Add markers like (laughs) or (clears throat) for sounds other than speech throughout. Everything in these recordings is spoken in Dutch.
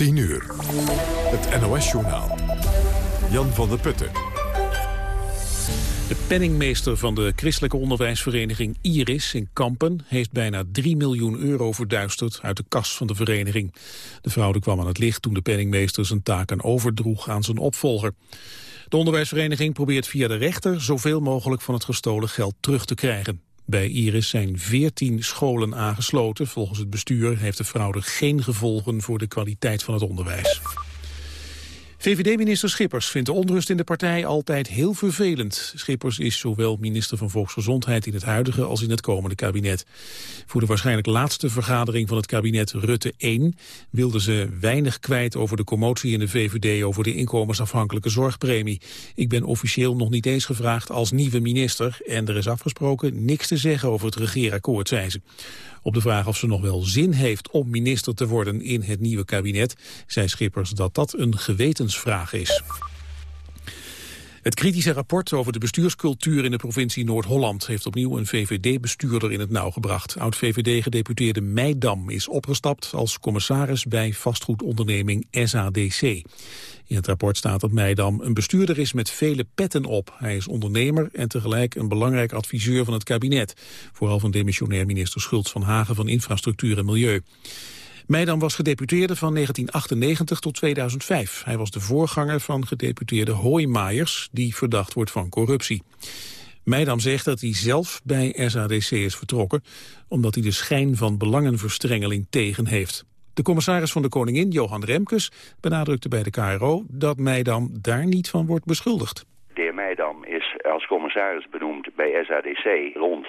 10 uur. Het NOS-journaal. Jan van der Putten. De penningmeester van de christelijke onderwijsvereniging Iris in Kampen... heeft bijna 3 miljoen euro verduisterd uit de kas van de vereniging. De fraude kwam aan het licht toen de penningmeester zijn taken overdroeg aan zijn opvolger. De onderwijsvereniging probeert via de rechter zoveel mogelijk van het gestolen geld terug te krijgen. Bij Iris zijn 14 scholen aangesloten. Volgens het bestuur heeft de fraude geen gevolgen voor de kwaliteit van het onderwijs. VVD-minister Schippers vindt de onrust in de partij altijd heel vervelend. Schippers is zowel minister van Volksgezondheid in het huidige als in het komende kabinet. Voor de waarschijnlijk laatste vergadering van het kabinet Rutte 1 wilden ze weinig kwijt over de commotie in de VVD over de inkomensafhankelijke zorgpremie. Ik ben officieel nog niet eens gevraagd als nieuwe minister en er is afgesproken niks te zeggen over het regeerakkoord, zei ze. Op de vraag of ze nog wel zin heeft om minister te worden in het nieuwe kabinet, zei Schippers dat dat een gewetensvraag is. Het kritische rapport over de bestuurscultuur in de provincie Noord-Holland heeft opnieuw een VVD-bestuurder in het nauw gebracht. Oud-VVD-gedeputeerde Meidam is opgestapt als commissaris bij vastgoedonderneming SADC. In het rapport staat dat Meidam een bestuurder is met vele petten op. Hij is ondernemer en tegelijk een belangrijk adviseur van het kabinet. Vooral van demissionair minister Schultz van Hagen van Infrastructuur en Milieu. Meidam was gedeputeerde van 1998 tot 2005. Hij was de voorganger van gedeputeerde Hoijmaijers, die verdacht wordt van corruptie. Meidam zegt dat hij zelf bij SADC is vertrokken... omdat hij de schijn van belangenverstrengeling tegen heeft. De commissaris van de Koningin, Johan Remkes, benadrukte bij de KRO... dat Meidam daar niet van wordt beschuldigd. De heer Meidam is als commissaris benoemd bij SADC rond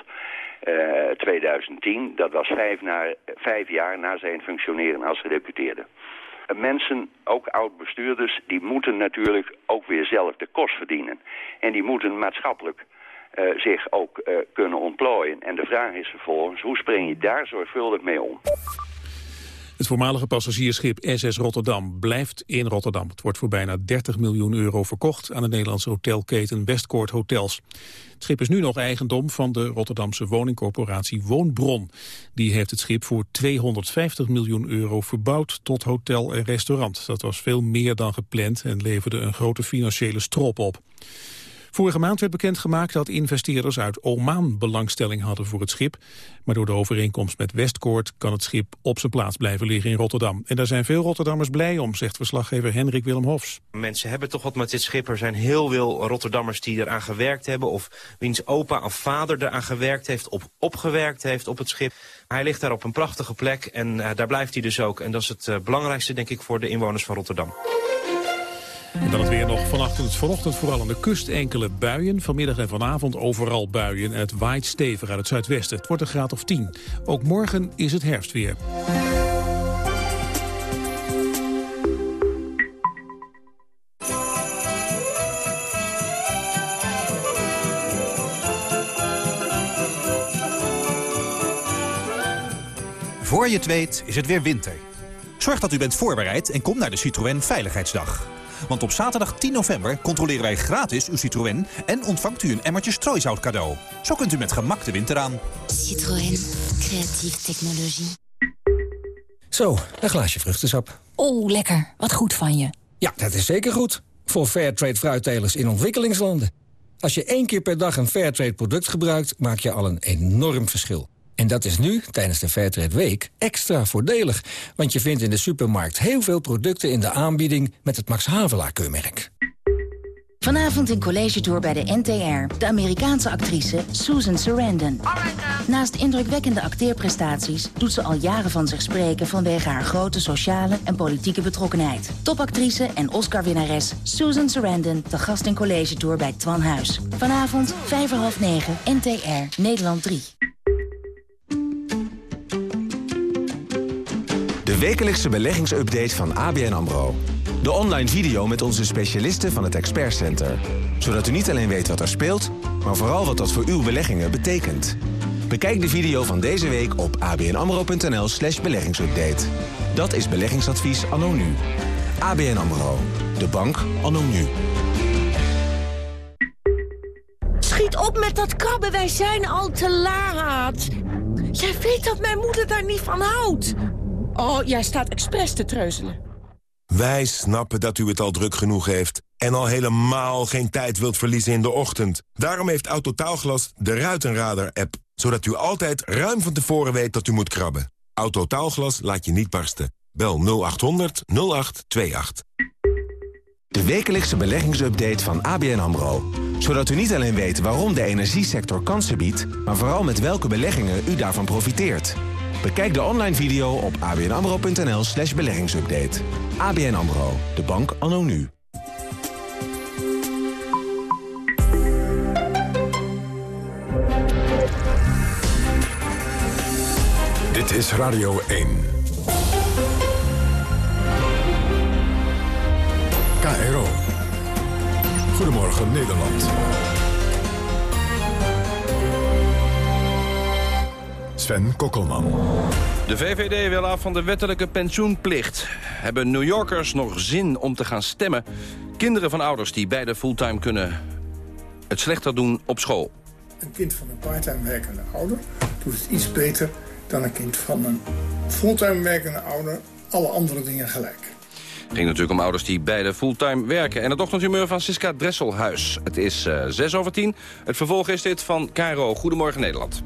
2010. Eh, dat was vijf, jaar na zijn functioneren als gedeputeerde. Mensen, ook oud-bestuurders, die moeten natuurlijk ook weer zelf de kost verdienen. En die moeten maatschappelijk uh, zich ook kunnen ontplooien. En de vraag is vervolgens, hoe spring je daar zorgvuldig mee om? Het voormalige passagiersschip SS Rotterdam blijft in Rotterdam. Het wordt voor bijna 30 miljoen euro verkocht aan de Nederlandse hotelketen Westcourt Hotels. Het schip is nu nog eigendom van de Rotterdamse woningcorporatie Woonbron. Die heeft het schip voor 250 miljoen euro verbouwd tot hotel en restaurant. Dat was veel meer dan gepland en leverde een grote financiële strop op. Vorige maand werd bekendgemaakt dat investeerders uit Oman belangstelling hadden voor het schip. Maar door de overeenkomst met Westkoort kan het schip op zijn plaats blijven liggen in Rotterdam. En daar zijn veel Rotterdammers blij om, zegt verslaggever Henrik Willem Hofs. Mensen hebben toch wat met dit schip. Er zijn heel veel Rotterdammers die eraan gewerkt hebben. Of wiens opa of vader eraan gewerkt heeft, op, opgewerkt heeft op het schip. Hij ligt daar op een prachtige plek en uh, daar blijft hij dus ook. En dat is het uh, belangrijkste, denk ik, voor de inwoners van Rotterdam. En dan het weer nog vanochtend, vanochtend vooral aan de kust enkele buien. Vanmiddag en vanavond overal buien en het waait stevig uit het zuidwesten. Het wordt een graad of 10. Ook morgen is het herfstweer. Voor je het weet is het weer winter. Zorg dat u bent voorbereid en kom naar de Citroën Veiligheidsdag. Want op zaterdag 10 november controleren wij gratis uw Citroën... en ontvangt u een emmertje strooisout cadeau. Zo kunt u met gemak de winter aan. Citroën. Creatieve technologie. Zo, een glaasje vruchtensap. Oh, lekker. Wat goed van je. Ja, dat is zeker goed. Voor Fairtrade fruittelers in ontwikkelingslanden. Als je één keer per dag een Fairtrade product gebruikt... maak je al een enorm verschil. En dat is nu, tijdens de Fairtrade Week, extra voordelig. Want je vindt in de supermarkt heel veel producten in de aanbieding... met het Max Havelaar-keurmerk. Vanavond in College Tour bij de NTR. De Amerikaanse actrice Susan Sarandon. Naast indrukwekkende acteerprestaties... doet ze al jaren van zich spreken... vanwege haar grote sociale en politieke betrokkenheid. Topactrice en Oscar-winnares Susan Sarandon... te gast in College Tour bij Twan Huis. Vanavond, vijf half negen, NTR, Nederland 3. De wekelijkse beleggingsupdate van ABN AMRO. De online video met onze specialisten van het Expert Center. Zodat u niet alleen weet wat er speelt, maar vooral wat dat voor uw beleggingen betekent. Bekijk de video van deze week op abnamro.nl slash beleggingsupdate. Dat is beleggingadvies anno nu. ABN AMRO. De bank anno nu. Schiet op met dat krabben, wij zijn al te laat. Jij weet dat mijn moeder daar niet van houdt. Oh, jij staat expres te treuzelen. Wij snappen dat u het al druk genoeg heeft... en al helemaal geen tijd wilt verliezen in de ochtend. Daarom heeft Autotaalglas de Ruitenradar-app... zodat u altijd ruim van tevoren weet dat u moet krabben. Autotaalglas laat je niet barsten. Bel 0800 0828. De wekelijkse beleggingsupdate van ABN AMRO. Zodat u niet alleen weet waarom de energiesector kansen biedt... maar vooral met welke beleggingen u daarvan profiteert. Bekijk de online video op abnamro.nl slash beleggingsupdate. ABN AMRO, de bank anno nu. Dit is Radio 1. KRO. Goedemorgen Nederland. Sven Kokkelman. De VVD wil af van de wettelijke pensioenplicht. Hebben New Yorkers nog zin om te gaan stemmen? Kinderen van ouders die beide fulltime kunnen het slechter doen op school. Een kind van een parttime werkende ouder doet het iets beter dan een kind van een fulltime werkende ouder. Alle andere dingen gelijk. Het ging natuurlijk om ouders die beide fulltime werken. En het ochtendhumeur van Siska Dresselhuis. Het is uh, 6 over 10. Het vervolg is dit van Caro. Goedemorgen Nederland.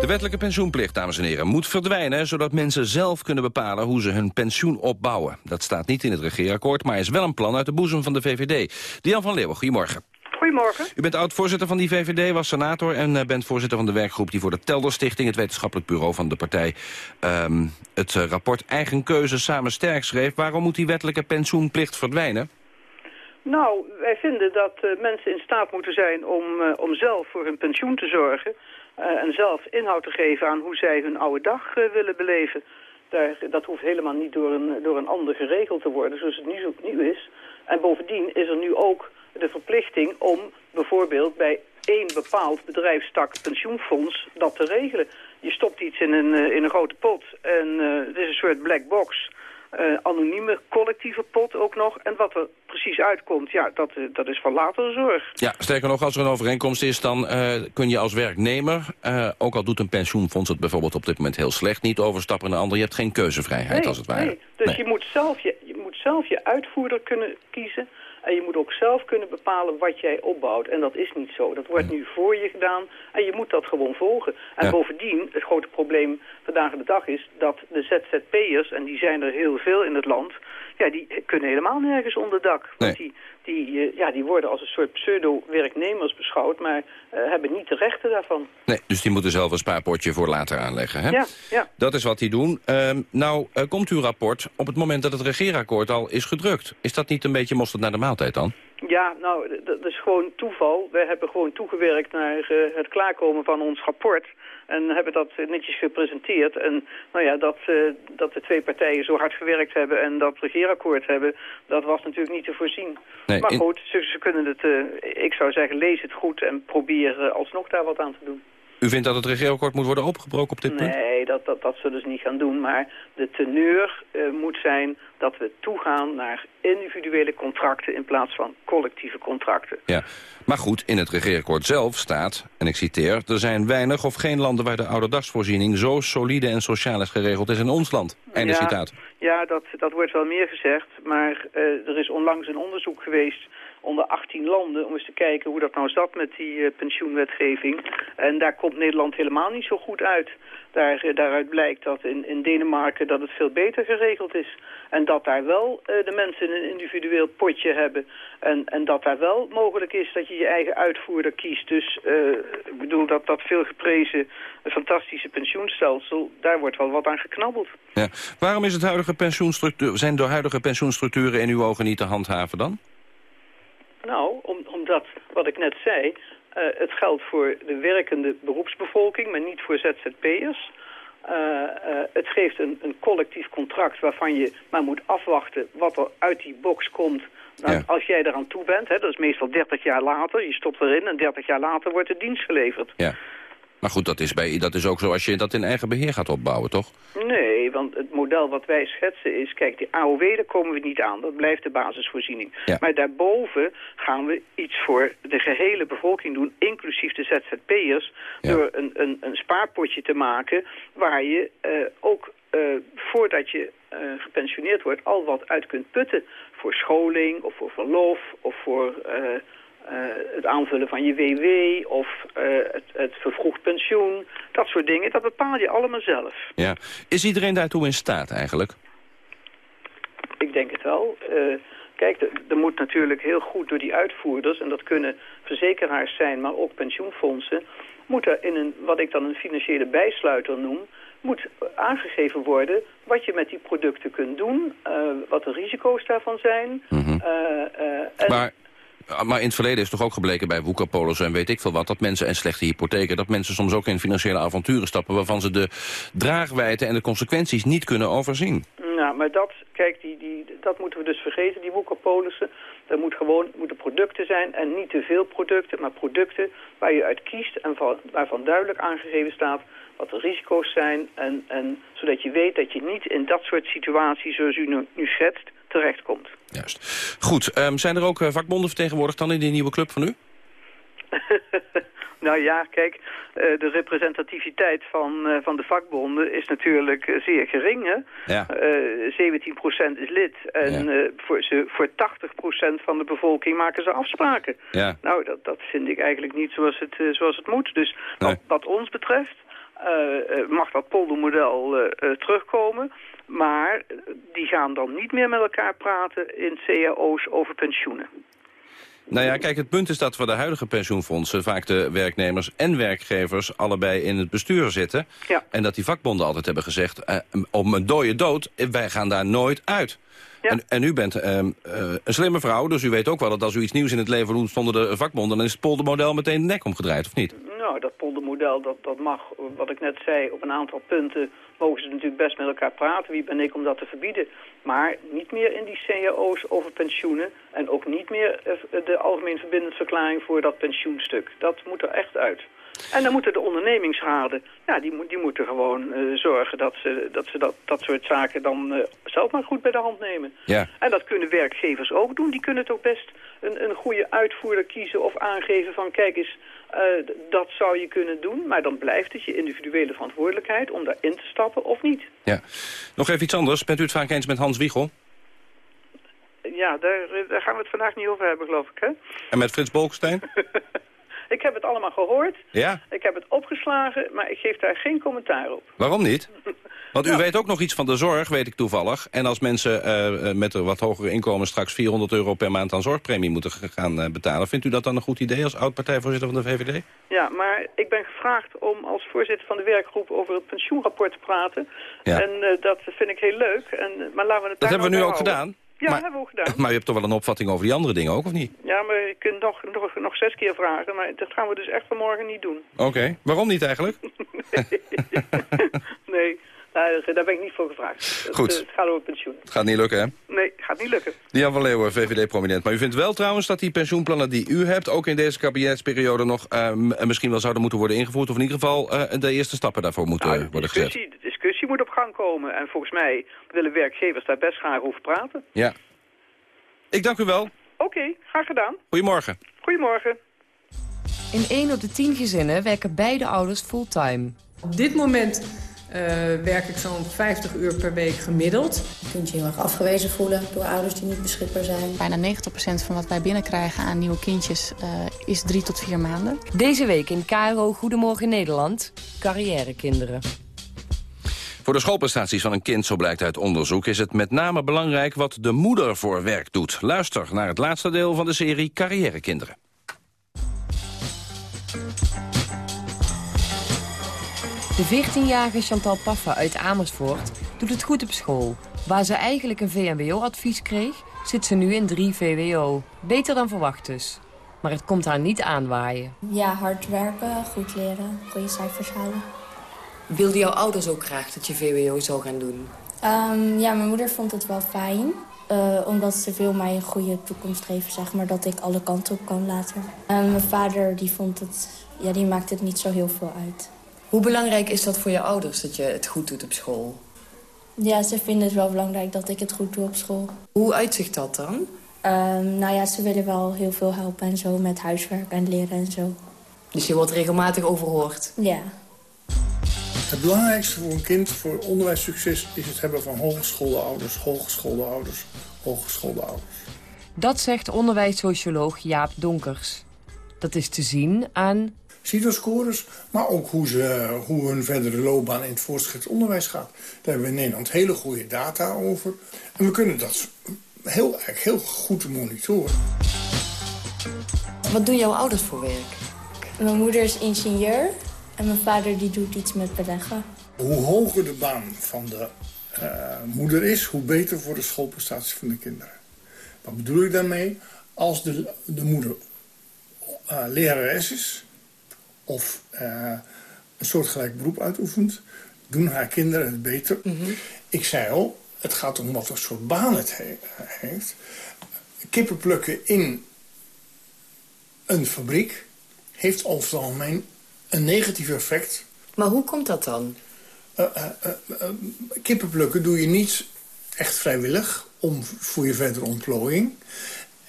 De wettelijke pensioenplicht, dames en heren, moet verdwijnen... zodat mensen zelf kunnen bepalen hoe ze hun pensioen opbouwen. Dat staat niet in het regeerakkoord, maar is wel een plan uit de boezem van de VVD. Dian van Leeuwen, goedemorgen. Goedemorgen. U bent oud-voorzitter van die VVD, was senator... en uh, bent voorzitter van de werkgroep die voor de Telder Stichting... het wetenschappelijk bureau van de partij... Um, het uh, rapport Eigen Keuze Samen Sterk schreef. Waarom moet die wettelijke pensioenplicht verdwijnen? Nou, wij vinden dat uh, mensen in staat moeten zijn om, om zelf voor hun pensioen te zorgen... Uh, en zelf inhoud te geven aan hoe zij hun oude dag uh, willen beleven. Daar, dat hoeft helemaal niet door een, door een ander geregeld te worden, zoals het nu, zo, nu is. En bovendien is er nu ook de verplichting om bijvoorbeeld bij één bepaald bedrijfstak pensioenfonds dat te regelen. Je stopt iets in een, uh, in een grote pot en het is een soort black box... Uh, anonieme collectieve pot ook nog. En wat er precies uitkomt, ja, dat, uh, dat is van latere zorg. Ja, sterker nog, als er een overeenkomst is, dan uh, kun je als werknemer... ook al doet een pensioenfonds het bijvoorbeeld op dit moment heel slecht... niet overstappen naar een ander. Je hebt geen keuzevrijheid, nee, als het ware. Nee. Dus nee. Je, moet zelf je, je moet zelf je uitvoerder kunnen kiezen... En je moet ook zelf kunnen bepalen wat jij opbouwt. En dat is niet zo. Dat wordt nu voor je gedaan en je moet dat gewoon volgen. En ja. bovendien, het grote probleem vandaag de dag is dat de ZZP'ers, en die zijn er heel veel in het land... ja, die kunnen helemaal nergens onder dak. Want die, die, uh, ja, die worden als een soort pseudo-werknemers beschouwd... maar uh, hebben niet de rechten daarvan. Nee, dus die moeten zelf een spaarpotje voor later aanleggen, hè? Ja, ja. Dat is wat die doen. Uh, nou, komt uw rapport op het moment dat het regeerakkoord al is gedrukt. Is dat niet een beetje mosterd naar de maaltijd dan? Ja, nou, dat is gewoon toeval. We hebben gewoon toegewerkt naar uh, het klaarkomen van ons rapport... En hebben dat netjes gepresenteerd. En nou ja, dat, uh, dat de twee partijen zo hard gewerkt hebben en dat regeerakkoord hebben, dat was natuurlijk niet te voorzien. Nee, maar in... goed, ze, ze, kunnen het, uh, ik zou zeggen, lees het goed en probeer alsnog daar wat aan te doen. U vindt dat het regeerakkoord moet worden opgebroken op dit punt? Nee, dat, dat, dat zullen ze niet gaan doen. Maar de teneur uh, moet zijn dat we toegaan naar individuele contracten in plaats van collectieve contracten. Ja, maar goed, in het regeerakkoord zelf staat, en ik citeer... er zijn weinig of geen landen waar de ouderdagsvoorziening zo solide en sociaal is geregeld is in ons land. Einde ja, citaat. Ja, dat, dat wordt wel meer gezegd, maar uh, er is onlangs een onderzoek geweest onder 18 landen om eens te kijken hoe dat nou zat met die uh, pensioenwetgeving. En daar komt Nederland helemaal niet zo goed uit. Daar, uh, daaruit blijkt dat in, in Denemarken dat het veel beter geregeld is. En dat daar wel uh, de mensen een individueel potje hebben. En, en dat daar wel mogelijk is dat je je eigen uitvoerder kiest. Dus ik bedoel dat dat veel geprezen fantastische pensioenstelsel, daar wordt wel wat aan geknabbeld. Ja. Waarom is het huidige pensioenstructuur, zijn de huidige pensioenstructuren in uw ogen niet te handhaven dan? Nou, om, omdat, wat ik net zei, uh, het geldt voor de werkende beroepsbevolking, maar niet voor ZZP'ers. Uh, uh, het geeft een, een, collectief contract waarvan je maar moet afwachten wat er uit die box komt. Nou, ja. Als jij eraan toe bent, hè, dat is meestal 30 jaar later, je stopt erin en 30 jaar later wordt de dienst geleverd. Ja. Maar goed, dat is, bij, dat is ook zo als je dat in eigen beheer gaat opbouwen, toch? Nee, want het model wat wij schetsen is... kijk, die AOW, daar komen we niet aan. Dat blijft de basisvoorziening. Ja. Maar daarboven gaan we iets voor de gehele bevolking doen... inclusief de ZZP'ers... door een, een, een spaarpotje te maken... waar je eh, ook eh, voordat je eh, gepensioneerd wordt... al wat uit kunt putten voor scholing of voor verlof... of voor het aanvullen van je WW of eh, het, het vervroegd pensioen. Dat soort dingen, dat bepaal je allemaal zelf. Ja. Is iedereen daartoe in staat eigenlijk? Ik denk het wel. Eh, kijk, er- moet natuurlijk heel goed door die uitvoerders... en dat kunnen verzekeraars zijn, maar ook pensioenfondsen... moet er in een, wat ik dan een financiële bijsluiter noem... moet aangegeven worden wat je met die producten kunt doen... eh, wat de risico's daarvan zijn. eh, eh, en- Maar, maar in het verleden is toch ook gebleken bij woekerpolissen en weet ik veel wat... dat mensen en slechte hypotheken, dat mensen soms ook in financiële avonturen stappen... waarvan ze de draagwijte en de consequenties niet kunnen overzien. Nou, maar dat, kijk, die, die, dat moeten we dus vergeten, die woekerpolissen. Er moet gewoon, moeten producten zijn en niet te veel producten, maar producten waar je uit kiest en van, waarvan duidelijk aangegeven staat wat de risico's zijn. En, en zodat je weet dat je niet in dat soort situaties, zoals u nu, nu schetst, terechtkomt. Juist. Goed, ehm, zijn er ook eh, vakbonden vertegenwoordigd dan in die nieuwe club van u? (laughs) Nou ja, kijk, eh, de representativiteit van, eh, van de vakbonden is natuurlijk zeer gering. Hè? Ja. Eh, 17% is lid en voor, ze, voor 80% van de bevolking maken ze afspraken. Ja. Nou, dat, dat vind ik eigenlijk niet zoals het, zoals het moet. Dus wat, wat ons betreft mag dat poldermodel terugkomen. Maar die gaan dan niet meer met elkaar praten in cao's over pensioenen. Nou ja, kijk, het punt is dat voor de huidige pensioenfondsen... vaak de werknemers en werkgevers allebei in het bestuur zitten. Ja. En dat die vakbonden altijd hebben gezegd... eh, om een dode dood, eh, wij gaan daar nooit uit. En, en u bent eh, een slimme vrouw, dus u weet ook wel dat als u iets nieuws in het leven doet zonder de vakbonden... dan is het poldermodel meteen de nek omgedraaid, of niet? Nou, dat poldermodel, dat, dat mag, wat ik net zei, op een aantal punten mogen ze natuurlijk best met elkaar praten. Wie ben ik om dat te verbieden? Maar niet meer in die cao's over pensioenen en ook niet meer eh, de algemeen verbindend verklaring voor dat pensioenstuk. Dat moet er echt uit. En dan moeten de ondernemingsraden, ja, die, die moeten gewoon eh, zorgen dat ze, dat, ze dat, dat soort zaken dan eh, zelf maar goed bij de hand nemen. Ja. En dat kunnen werkgevers ook doen. Die kunnen toch best een, een goede uitvoerder kiezen of aangeven van kijk eens, eh, dat zou je kunnen doen. Maar dan blijft het je individuele verantwoordelijkheid om daarin te stappen of niet. Ja. Nog even iets anders. Bent u het vaak eens met Hans Wiegel? Ja, daar, daar gaan we het vandaag niet over hebben, geloof ik. Hè? En met Frits Bolkestein? (laughs) Ik heb het allemaal gehoord. Ja. Ik heb het opgeslagen, maar ik geef daar geen commentaar op. Waarom niet? (laughs) Want u weet ook nog iets van de zorg, weet ik toevallig. En als mensen eh, eh, met een wat hogere inkomen straks 400 euro per maand aan zorgpremie moeten gaan eh, betalen... vindt u dat dan een goed idee als oud-partijvoorzitter van de VVD? Ja, maar ik ben gevraagd om als voorzitter van de werkgroep over het pensioenrapport te praten. Ja. En dat vind ik heel leuk. En, maar laten we het Dat hebben we nu nou ook bij gedaan. Ja, dat hebben we ook gedaan. (laughs) Maar u hebt toch wel een opvatting over die andere dingen ook, of niet? Ja, maar je kunt nog, nog, nog zes keer vragen, maar dat gaan we dus echt vanmorgen niet doen. Oké. Waarom niet eigenlijk? (laughs) (laughs) Nee, nou, daar ben ik niet voor gevraagd. Goed. eh, Het, gaat over pensioen. Het gaat niet lukken, hè? Nee, gaat niet lukken. Jan van Leeuwen, VVD-prominent. Maar u vindt wel trouwens dat die pensioenplannen die u hebt... ook in deze kabinetsperiode nog eh, misschien wel zouden moeten worden ingevoerd... of in ieder geval eh, de eerste stappen daarvoor moeten Nou, worden gezet. discussie, de discussie moet op gang komen. En volgens mij willen werkgevers daar best graag over praten. Ja. Ik dank u wel. Oké, graag gedaan. Goedemorgen. Goedemorgen. In 1 op de 10 gezinnen werken beide ouders fulltime. Op dit moment eh, werk ik zo'n 50 uur per week gemiddeld. Je kunt je heel erg afgewezen voelen door ouders die niet beschikbaar zijn. Bijna 90% van wat wij binnenkrijgen aan nieuwe kindjes eh, is drie tot vier maanden. Deze week in KRO Goedemorgen Nederland, carrièrekinderen. Voor de schoolprestaties van een kind, zo blijkt uit onderzoek... is het met name belangrijk wat de moeder voor werk doet. Luister naar het laatste deel van de serie Carrièrekinderen. De 14-jarige Chantal Paffa uit Amersfoort doet het goed op school. Waar ze eigenlijk een VMBO-advies kreeg, zit ze nu in 3 VWO. Beter dan verwacht dus. Maar het komt haar niet aanwaaien. Ja, hard werken, goed leren, goede cijfers halen. Wilden jouw ouders ook graag dat je VWO zou gaan doen? Ehm, ja, mijn moeder vond het wel fijn. Uh, omdat ze wil mij een goede toekomst geven, zeg maar. Dat ik alle kanten op kan later. En mijn vader die vond het, ja, die maakt het niet zo heel veel uit. Hoe belangrijk is dat voor je ouders, dat je het goed doet op school? Ja, ze vinden het wel belangrijk dat ik het goed doe op school. Hoe uitzicht dat dan? Um, nou ja, ze willen wel heel veel helpen en zo met huiswerk en leren en zo. Dus je wordt regelmatig overhoord? Ja. Het belangrijkste voor een kind voor onderwijssucces is het hebben van hogeschoolde ouders, hogeschoolde ouders, hogeschoolde ouders. Dat zegt onderwijssocioloog Jaap Donkers. Dat is te zien aan... CITO-scores, maar ook hoe, ze, hoe hun verdere loopbaan in het voortgezet onderwijs gaat. Daar hebben we in Nederland hele goede data over. En we kunnen dat heel, eigenlijk heel goed monitoren. Wat doen jouw ouders voor werk? Mijn moeder is ingenieur en mijn vader die doet iets met beleggen. Hoe hoger de baan van de uh, moeder is, hoe beter voor de schoolprestaties van de kinderen. Wat bedoel ik daarmee? Als de, de moeder uh, lerares is of uh, een soortgelijk beroep uitoefent, doen haar kinderen het beter. Mm -hmm. Ik zei al, het gaat om wat voor soort baan het he heeft. Kippen plukken in een fabriek heeft over het algemeen een negatief effect. Maar hoe komt dat dan? Uh, uh, uh, kippen plukken doe je niet echt vrijwillig om, voor je verdere ontplooiing.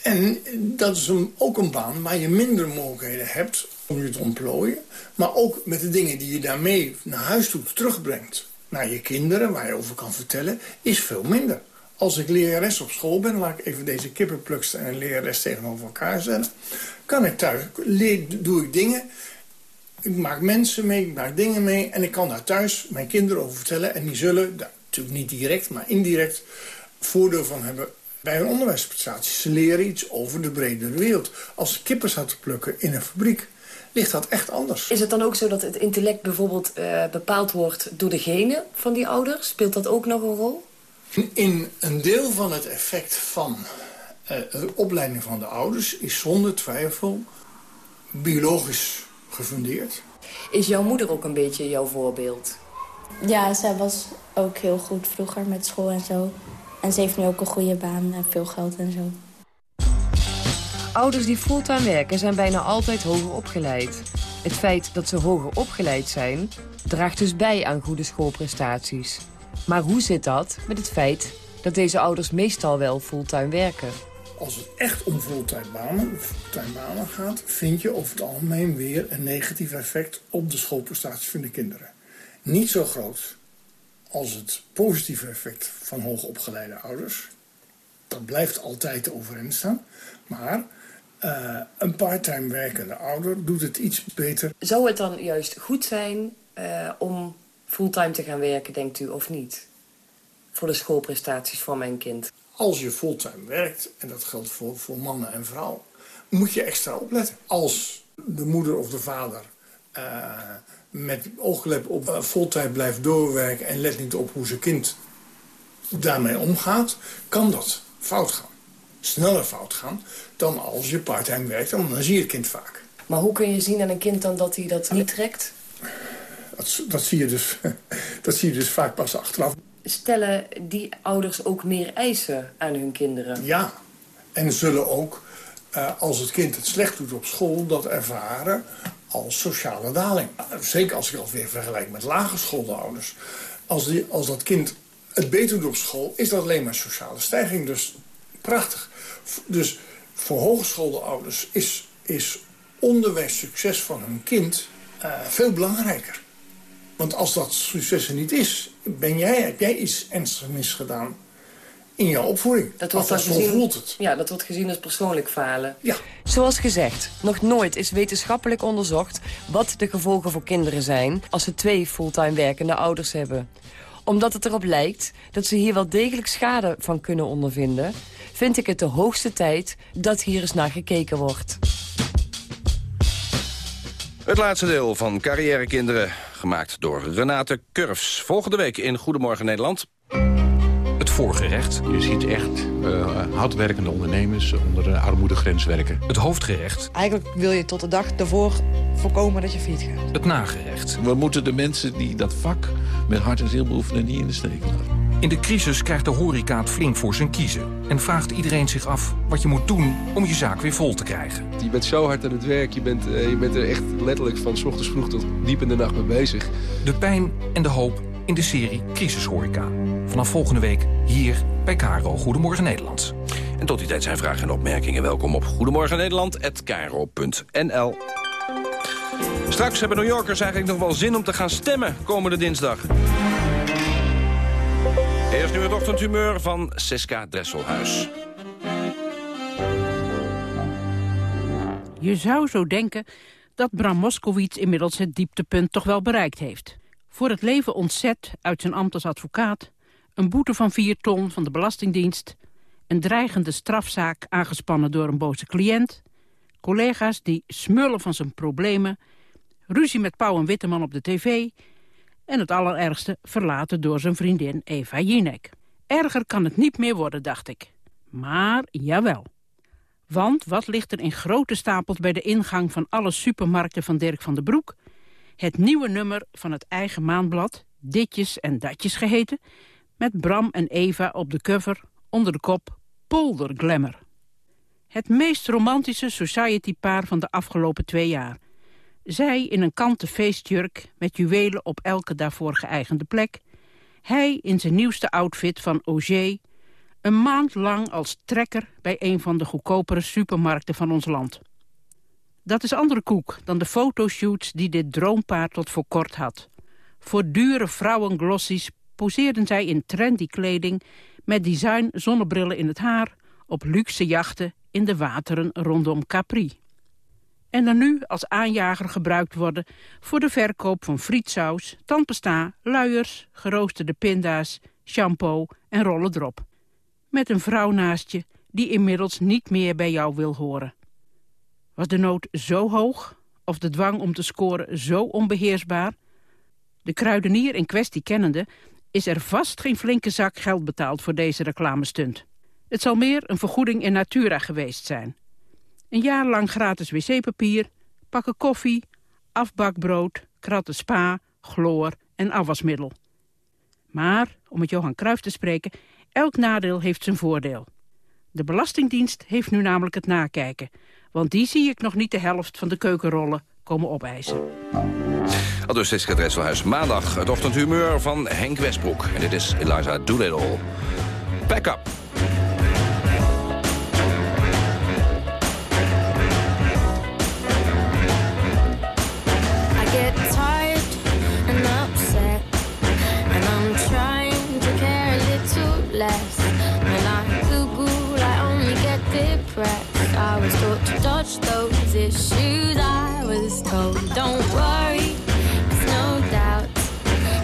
En dat is een, ook een baan waar je minder mogelijkheden hebt om je te ontplooien. Maar ook met de dingen die je daarmee naar huis toe terugbrengt. Naar je kinderen, waar je over kan vertellen, is veel minder. Als ik lerares op school ben, laat ik even deze kippenplukster en lerares tegenover elkaar zetten. Kan ik thuis, leer, doe ik dingen ik maak mensen mee, ik maak dingen mee... en ik kan daar thuis mijn kinderen over vertellen. En die zullen, daar, natuurlijk niet direct, maar indirect... voordeel van hebben bij hun onderwijsprestaties. Ze leren iets over de bredere wereld. Als ze kippen te plukken in een fabriek... ligt dat echt anders. Is het dan ook zo dat het intellect bijvoorbeeld uh, bepaald wordt... door de genen van die ouders? Speelt dat ook nog een rol? In een deel van het effect van uh, de opleiding van de ouders... is zonder twijfel biologisch gefundeerd. Is jouw moeder ook een beetje jouw voorbeeld? Ja, zij was ook heel goed vroeger met school en zo. En ze heeft nu ook een goede baan en veel geld en zo. Ouders die fulltime werken zijn bijna altijd hoger opgeleid. Het feit dat ze hoger opgeleid zijn, draagt dus bij aan goede schoolprestaties. Maar hoe zit dat met het feit dat deze ouders meestal wel fulltime werken? Als het echt om fulltime banen, fulltime banen gaat... vind je over het algemeen weer een negatief effect op de schoolprestaties van de kinderen. Niet zo groot als het positieve effect van hoogopgeleide ouders. Dat blijft altijd overeind staan. Maar uh, een parttime werkende ouder doet het iets beter. Zou het dan juist goed zijn uh, om fulltime te gaan werken, denkt u, of niet? Voor de schoolprestaties van mijn kind. Als je fulltime werkt, en dat geldt voor, voor mannen en vrouwen... moet je extra opletten. Als de moeder of de vader uh, met oogklep op uh, fulltime blijft doorwerken... en let niet op hoe zijn kind daarmee omgaat... kan dat fout gaan. Sneller fout gaan dan als je parttime werkt. Want dan zie je het kind vaak. Maar hoe kun je zien aan een kind dan dat hij dat niet trekt? Dat, dat, zie je dus, (laughs) dat zie je dus vaak pas achteraf stellen die ouders ook meer eisen aan hun kinderen? Ja, en zullen ook, uh, als het kind het slecht doet op school... dat ervaren als sociale daling. Zeker als ik dat weer vergelijk met lagerschoolde ouders. Als, die, als dat kind het beter doet op school, is dat alleen maar sociale stijging. Dus prachtig. Dus voor hogeschoolde ouders is, is onderwijssucces van hun kind uh, veel belangrijker. Want als dat succes er niet is, ben jij, heb jij iets ernstigs misgedaan in jouw opvoeding. Dat wordt dat gezien, voelt het. Ja, dat wordt gezien als persoonlijk falen. Ja. Zoals gezegd, nog nooit is wetenschappelijk onderzocht... wat de gevolgen voor kinderen zijn als ze twee fulltime werkende ouders hebben. Omdat het erop lijkt dat ze hier wel degelijk schade van kunnen ondervinden... vind ik het de hoogste tijd dat hier eens naar gekeken wordt. Het laatste deel van Carrière Kinderen, gemaakt door Renate Kurfs. Volgende week in Goedemorgen Nederland. Het voorgerecht. Je ziet echt uh, hardwerkende ondernemers onder de armoedegrens werken. Het hoofdgerecht. Eigenlijk wil je tot de dag ervoor voorkomen dat je failliet gaat. Het nagerecht. We moeten de mensen die dat vak met hart en ziel beoefenen niet in de steek laten. In de crisis krijgt de horeca het flink voor zijn kiezen. En vraagt iedereen zich af wat je moet doen om je zaak weer vol te krijgen. Je bent zo hard aan het werk. Je bent, eh, je bent er echt letterlijk van s ochtends vroeg tot diep in de nacht mee bezig. De pijn en de hoop in de serie Crisishoreca. Vanaf volgende week hier bij Caro Goedemorgen Nederland. En tot die tijd zijn vragen en opmerkingen. Welkom op Goedemorgen Nederland@kro.nl. Straks hebben New Yorkers eigenlijk nog wel zin om te gaan stemmen komende dinsdag. Eerst nu het ochtendhumeur van Siska Dresselhuis. Je zou zo denken dat Bram Moskowitz inmiddels het dieptepunt toch wel bereikt heeft. Voor het leven ontzet uit zijn ambt als advocaat... een boete van 4 ton van de Belastingdienst... een dreigende strafzaak aangespannen door een boze cliënt... collega's die smullen van zijn problemen... ruzie met Pauw en Witteman op de tv... en het allerergste verlaten door zijn vriendin Eva Jinek. Erger kan het niet meer worden, dacht ik. Maar jawel. Want wat ligt er in grote stapels bij de ingang van alle supermarkten van Dirk van den Broek? Het nieuwe nummer van het eigen maandblad, Ditjes en Datjes geheten... met Bram en Eva op de cover onder de kop Polder Glamour. Het meest romantische society-paar van de afgelopen twee jaar. Zij in een kanten feestjurk met juwelen op elke daarvoor geëigende plek. Hij in zijn nieuwste outfit van Auger... een maand lang als trekker bij een van de goedkopere supermarkten van ons land. Dat is andere koek dan de fotoshoots die dit droompaar tot voor kort had. Voor dure vrouwenglossies poseerden zij in trendy kleding... met design zonnebrillen in het haar... op luxe jachten in de wateren rondom Capri. En dan nu als aanjager gebruikt worden... voor de verkoop van frietsaus, tandpasta, luiers... geroosterde pinda's, shampoo en rollen drop. Met een vrouw naast je die inmiddels niet meer bij jou wil horen. Was de nood zo hoog? Of de dwang om te scoren zo onbeheersbaar? De kruidenier in kwestie kennende is er vast geen flinke zak geld betaald voor deze reclamestunt. Het zal meer een vergoeding in natura geweest zijn. Een jaar lang gratis wc-papier, pakken koffie, afbakbrood, kratten spa, chloor en afwasmiddel. Maar, om met Johan Cruijff te spreken, elk nadeel heeft zijn voordeel. De Belastingdienst heeft nu namelijk het nakijken... want die zie ik nog niet de helft van de keukenrollen komen opeisen. Al dus is het Dresselhuis maandag het ochtendhumeur van Henk Westbroek. En dit is Eliza Doolittle. Pack up! Less. When I Google, I only get depressed. I was taught to dodge those issues. I was told, don't worry, there's no doubt.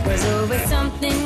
There's always something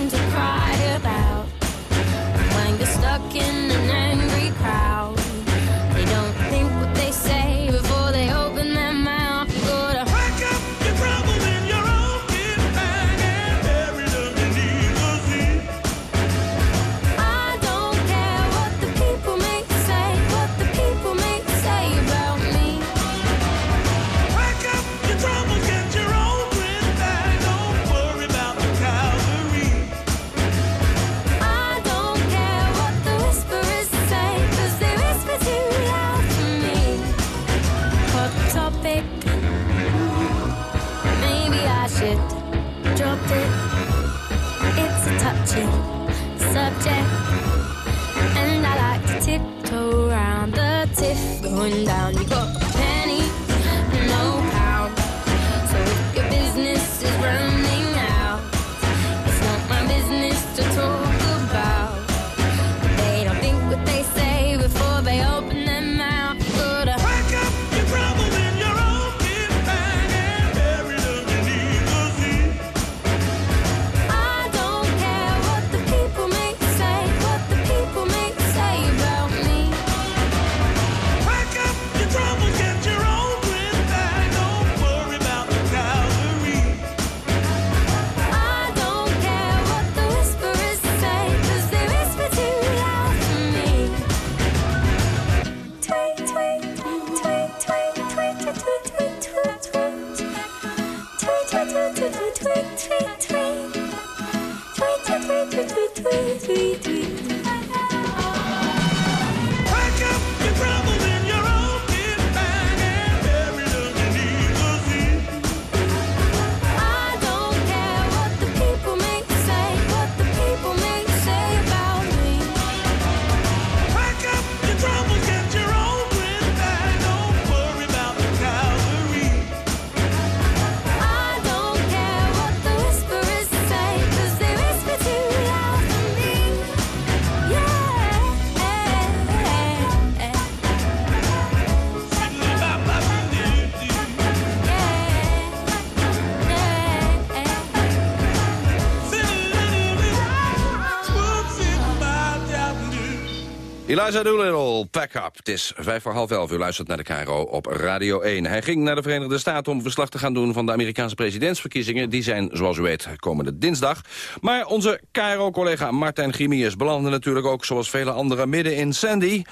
Eliza Doolittle, pack up. Het is vijf voor half elf. U luistert naar de KRO op Radio 1. Hij ging naar de Verenigde Staten om verslag te gaan doen... van de Amerikaanse presidentsverkiezingen. Die zijn, zoals u weet, komende dinsdag. Maar onze KRO-collega Martijn Grimius belandde natuurlijk ook... zoals vele anderen midden in Sandy.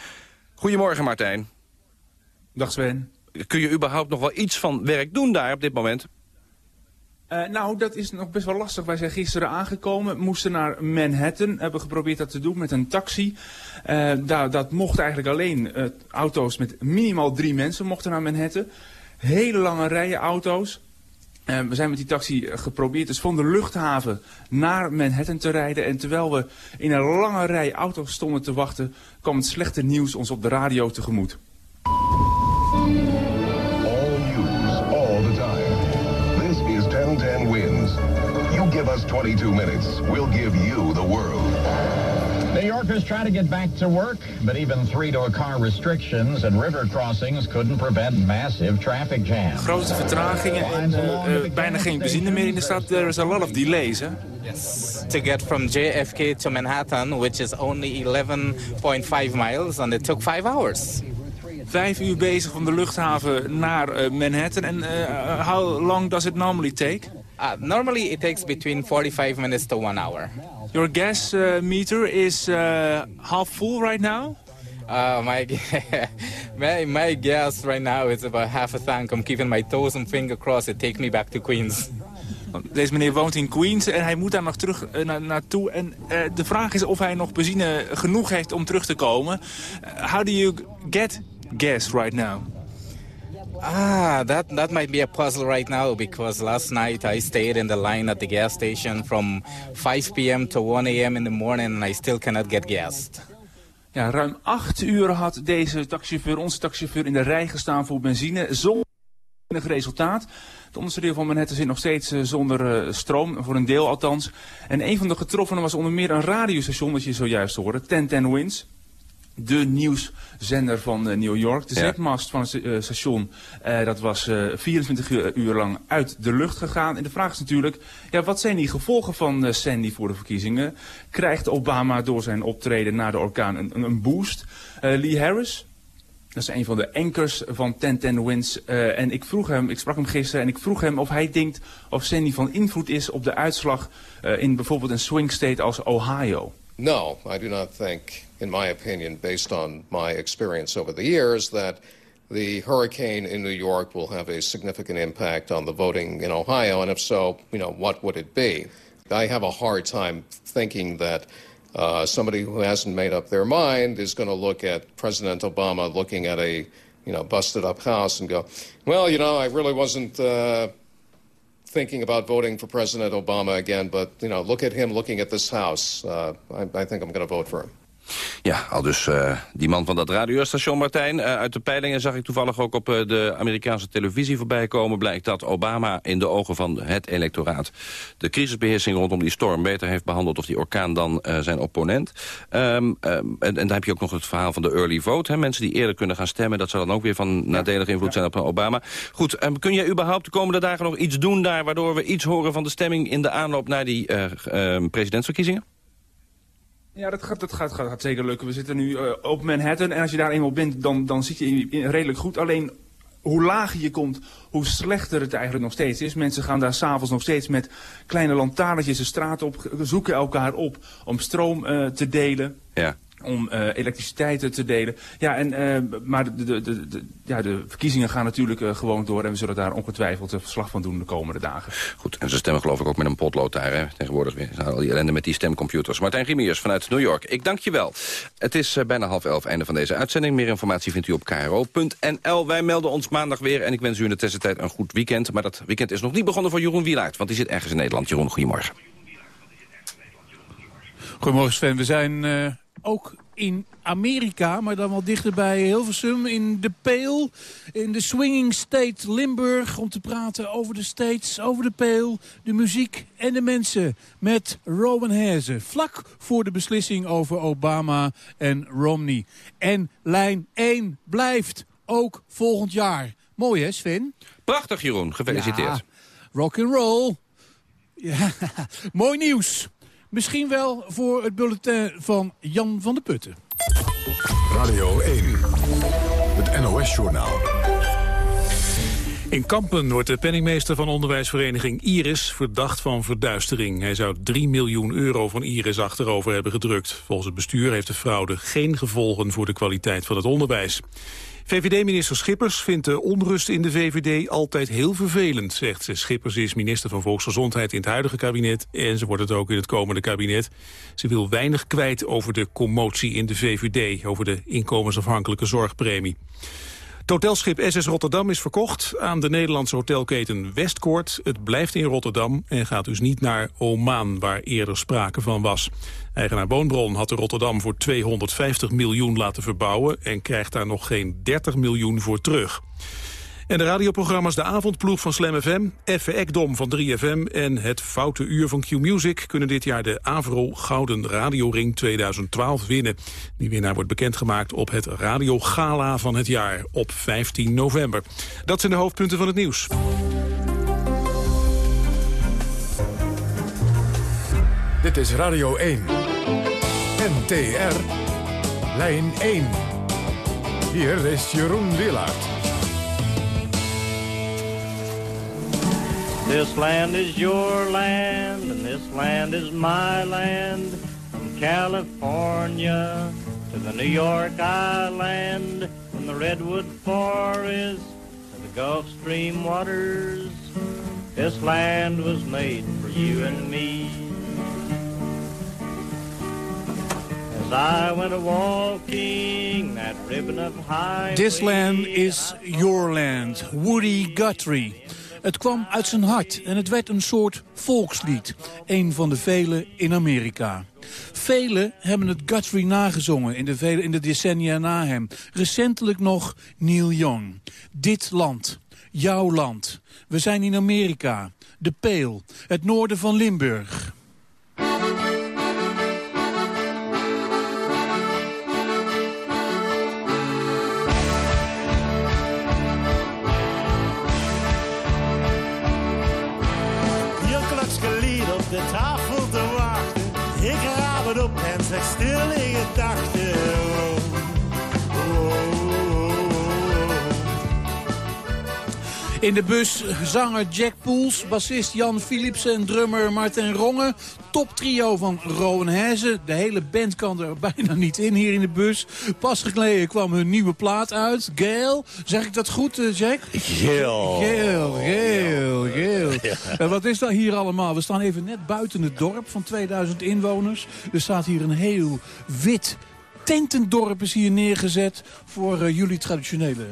Goedemorgen, Martijn. Dag Sven. Kun je überhaupt nog wel iets van werk doen daar op dit moment? Eh, nou, dat is nog best wel lastig. Wij zijn gisteren aangekomen, moesten naar Manhattan. Hebben geprobeerd dat te doen met een taxi. Eh, dat mocht eigenlijk alleen eh, auto's met minimaal drie mensen mochten naar Manhattan. Hele lange rijen auto's. We zijn met die taxi geprobeerd dus van de luchthaven naar Manhattan te rijden. En terwijl we in een lange rij auto's stonden te wachten... kwam het slechte nieuws ons op de radio tegemoet. You 22 minutes, we'll give you the world. New Yorkers try to get back to work, but even three-door-car restrictions and river crossings couldn't prevent massive traffic jams. Grote vertragingen en eh, eh, bijna geen benzine meer in de stad. There is a lot of delays, hè? Yes. To get from JFK to Manhattan, which is only 11.5 miles, and it took five hours. Vijf uur bezig van de luchthaven naar eh, Manhattan. En eh, how long does it normally take? Uh, normally it takes between 45 minutes to one hour. Your gas uh, meter is uh, half full right now? Uh, my, (laughs) my my gas right now is about half a tank. I'm keeping my toes and finger crossed. It take me back to Queens. Deze meneer woont in Queens en hij moet daar nog terug na naartoe. En uh, de vraag is of hij nog benzine genoeg heeft om terug te komen. Uh, how do you get gas right now? Ah, that, that might be a puzzle right now because last night I stayed in the line at the gas station from 5 p.m. to 1 a.m. in the morning and I still cannot get gas. Ja, ruim acht uur had deze taxichauffeur, onze taxichauffeur, in de rij gestaan voor benzine. Zonder enig resultaat. Het onderste deel van Manhattan zit nog steeds uh, zonder uh, stroom, voor een deel althans. En een van de getroffenen was onder meer een radiostation dat je zojuist hoorde, 1010 Wins de nieuwszender van uh, New York. De zetmast van het uh, station, uh, dat was 24 uur, uur lang uit de lucht gegaan. En de vraag is natuurlijk, ja, wat zijn die gevolgen van Sandy voor de verkiezingen? Krijgt Obama door zijn optreden na de orkaan een, een boost? Lee Harris, dat is een van de anchors van 1010 Wins. Uh, en ik vroeg hem, ik sprak hem gisteren en ik vroeg hem of hij denkt of Sandy van invloed is op de uitslag uh, in bijvoorbeeld een swing state als Ohio. No, I do not think, in my opinion, based on my experience over the years, that the hurricane in New York will have a significant impact on the voting in Ohio. And if so, you know, what would it be? I have a hard time thinking that uh, somebody who hasn't made up their mind is going to look at President Obama looking at a, you know, busted up house and go, well, you know, I really wasn't uh, thinking about voting for President Obama again, but, you know, look at him looking at this house. Uh, I, I think I'm going to vote for him. Ja, al dus uh, die man van dat radiostation, Martijn. Uh, uit de peilingen zag ik toevallig ook op uh, de Amerikaanse televisie voorbij komen. Blijkt dat Obama in de ogen van het electoraat... de crisisbeheersing rondom die storm beter heeft behandeld... of die orkaan dan zijn opponent. Um, um, en, en dan heb je ook nog het verhaal van de early vote. Hè? Mensen die eerder kunnen gaan stemmen. Dat zal dan ook weer van nadelige invloed zijn op Obama. Goed, um, kun jij überhaupt de komende dagen nog iets doen daar... waardoor we iets horen van de stemming in de aanloop naar die presidentsverkiezingen? Ja, dat gaat, dat gaat, gaat, zeker lukken. We zitten nu uh, op Manhattan en als je daar eenmaal bent, dan, dan zit je in, redelijk goed. Alleen hoe lager je komt, hoe slechter het eigenlijk nog steeds is. Mensen gaan daar s'avonds nog steeds met kleine lantaarnetjes de straat op, zoeken elkaar op om stroom uh, te delen. Ja. Om uh, elektriciteit te delen. Ja, en, uh, maar de, de, de, de, ja, de verkiezingen gaan natuurlijk uh, gewoon door... en we zullen daar ongetwijfeld een verslag van doen de komende dagen. Goed, en ze stemmen geloof ik ook met een potlood daar. Hè? Tegenwoordig weer al die ellende met die stemcomputers. Martijn Rimiers vanuit New York, ik dank je wel. Het is bijna half elf, einde van deze uitzending. Meer informatie vindt u op kro.nl. Wij melden ons maandag weer en ik wens u in de tussentijd een goed weekend. Maar dat weekend is nog niet begonnen voor Jeroen Wielaert, want die zit ergens in Nederland. Jeroen, goedemorgen. Goedemorgen Sven, we zijn uh, ook in Amerika, maar dan wel dichter bij Hilversum, in de Peel, in de swinging state Limburg, om te praten over de States, over de Peel, de muziek en de mensen met Rowan Hazen. Vlak voor de beslissing over Obama en Romney. En lijn 1 blijft ook volgend jaar. Mooi hè Sven? Prachtig Jeroen, gefeliciteerd. Ja, rock and roll. Ja, (laughs) mooi nieuws. Misschien wel voor het bulletin van Jan van de Putten. Radio 1, het NOS-journaal. In Kampen wordt de penningmeester van onderwijsvereniging Iris verdacht van verduistering. Hij zou 3 miljoen euro van Iris achterover hebben gedrukt. Volgens het bestuur heeft de fraude geen gevolgen voor de kwaliteit van het onderwijs. VVD-minister Schippers vindt de onrust in de VVD altijd heel vervelend, zegt ze. Schippers is minister van Volksgezondheid in het huidige kabinet en ze wordt het ook in het komende kabinet. Ze wil weinig kwijt over de commotie in de VVD, over de inkomensafhankelijke zorgpremie. Het hotelschip SS Rotterdam is verkocht aan de Nederlandse hotelketen Westcourt. Het blijft in Rotterdam en gaat dus niet naar Oman, waar eerder sprake van was. Eigenaar Woonbron had de Rotterdam voor 250 miljoen laten verbouwen... en krijgt daar nog geen 30 miljoen voor terug. En de radioprogramma's De Avondploeg van Slam FM, Effe Ekdom van 3FM en Het Foute Uur van Q-Music kunnen dit jaar de Avro Gouden Radioring 2012 winnen. Die winnaar wordt bekendgemaakt op het Radio Gala van het jaar op 15 november. Dat zijn de hoofdpunten van het nieuws. Dit is Radio 1. NTR. Lijn 1. Hier is Jeroen Willaert. This land is your land, and this land is my land. From California to the New York Island, from the Redwood Forest to the Gulf Stream waters. This land was made for you and me. As I went a walking that ribbon of highway. This land is your land. Woody Guthrie. Het kwam uit zijn hart en het werd een soort volkslied. Een van de vele in Amerika. Velen hebben het Guthrie nagezongen in de, vele, in de decennia na hem. Recentelijk nog Neil Young. Dit land, jouw land. We zijn in Amerika. De Peel, het noorden van Limburg. In de bus zanger Jack Poels, bassist Jan Philipsen en drummer Martin Rongen. Top trio van Rowan Hezen. De hele band kan er (laughs) bijna niet in hier in de bus. Pas geleden kwam hun nieuwe plaat uit. Gail. Zeg ik dat goed, eh, Jack? Geel. Geel, geel, geel. En wat is dat hier allemaal? We staan even net buiten het dorp van 2000 inwoners. Er staat hier een heel wit tentendorp is hier neergezet voor uh, jullie traditionele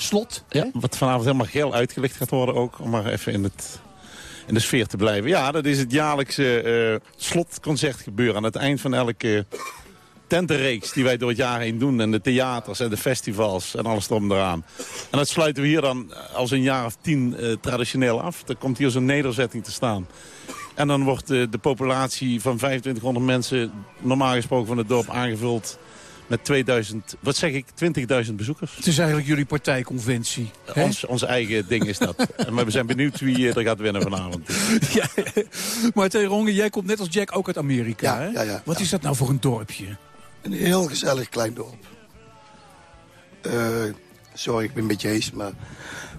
slot. Ja, wat vanavond helemaal geel uitgelicht gaat worden ook. Om maar even in, het, in de sfeer te blijven. Ja, dat is het jaarlijkse uh, slotconcert gebeuren. Aan het eind van elke tentenreeks die wij door het jaar heen doen. En de theaters en de festivals en alles erom eraan. En dat sluiten we hier dan als een jaar of tien uh, traditioneel af. Er komt hier zo'n nederzetting te staan. En dan wordt uh, de populatie van 2500 mensen normaal gesproken van het dorp aangevuld met 2000, wat zeg ik, 20.000 bezoekers. Het is eigenlijk jullie partijconventie. Ons, ons eigen ding is dat. (laughs) maar we zijn benieuwd wie er gaat winnen vanavond. (laughs) ja, maar Ronge, jij komt net als Jack ook uit Amerika. Ja, hè? ja, ja, wat ja. is dat nou voor een dorpje? Een heel gezellig klein dorp. Uh, sorry, ik ben een beetje hees, maar...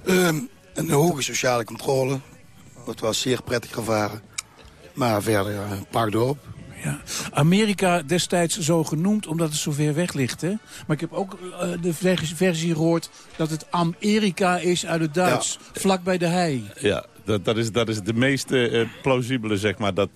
Uh, een hoge sociale controle. Wordt wel zeer prettig gevaren. Maar verder een parkdorp. Ja. Amerika destijds zo genoemd omdat het zo ver weg ligt. Hè? Maar ik heb ook eh, de versie, versie gehoord dat het Amerika is uit het Duits. Vlak bij de hei. Ja, dat, dat, is, dat is de meest eh, plausibele, zeg maar. Dat,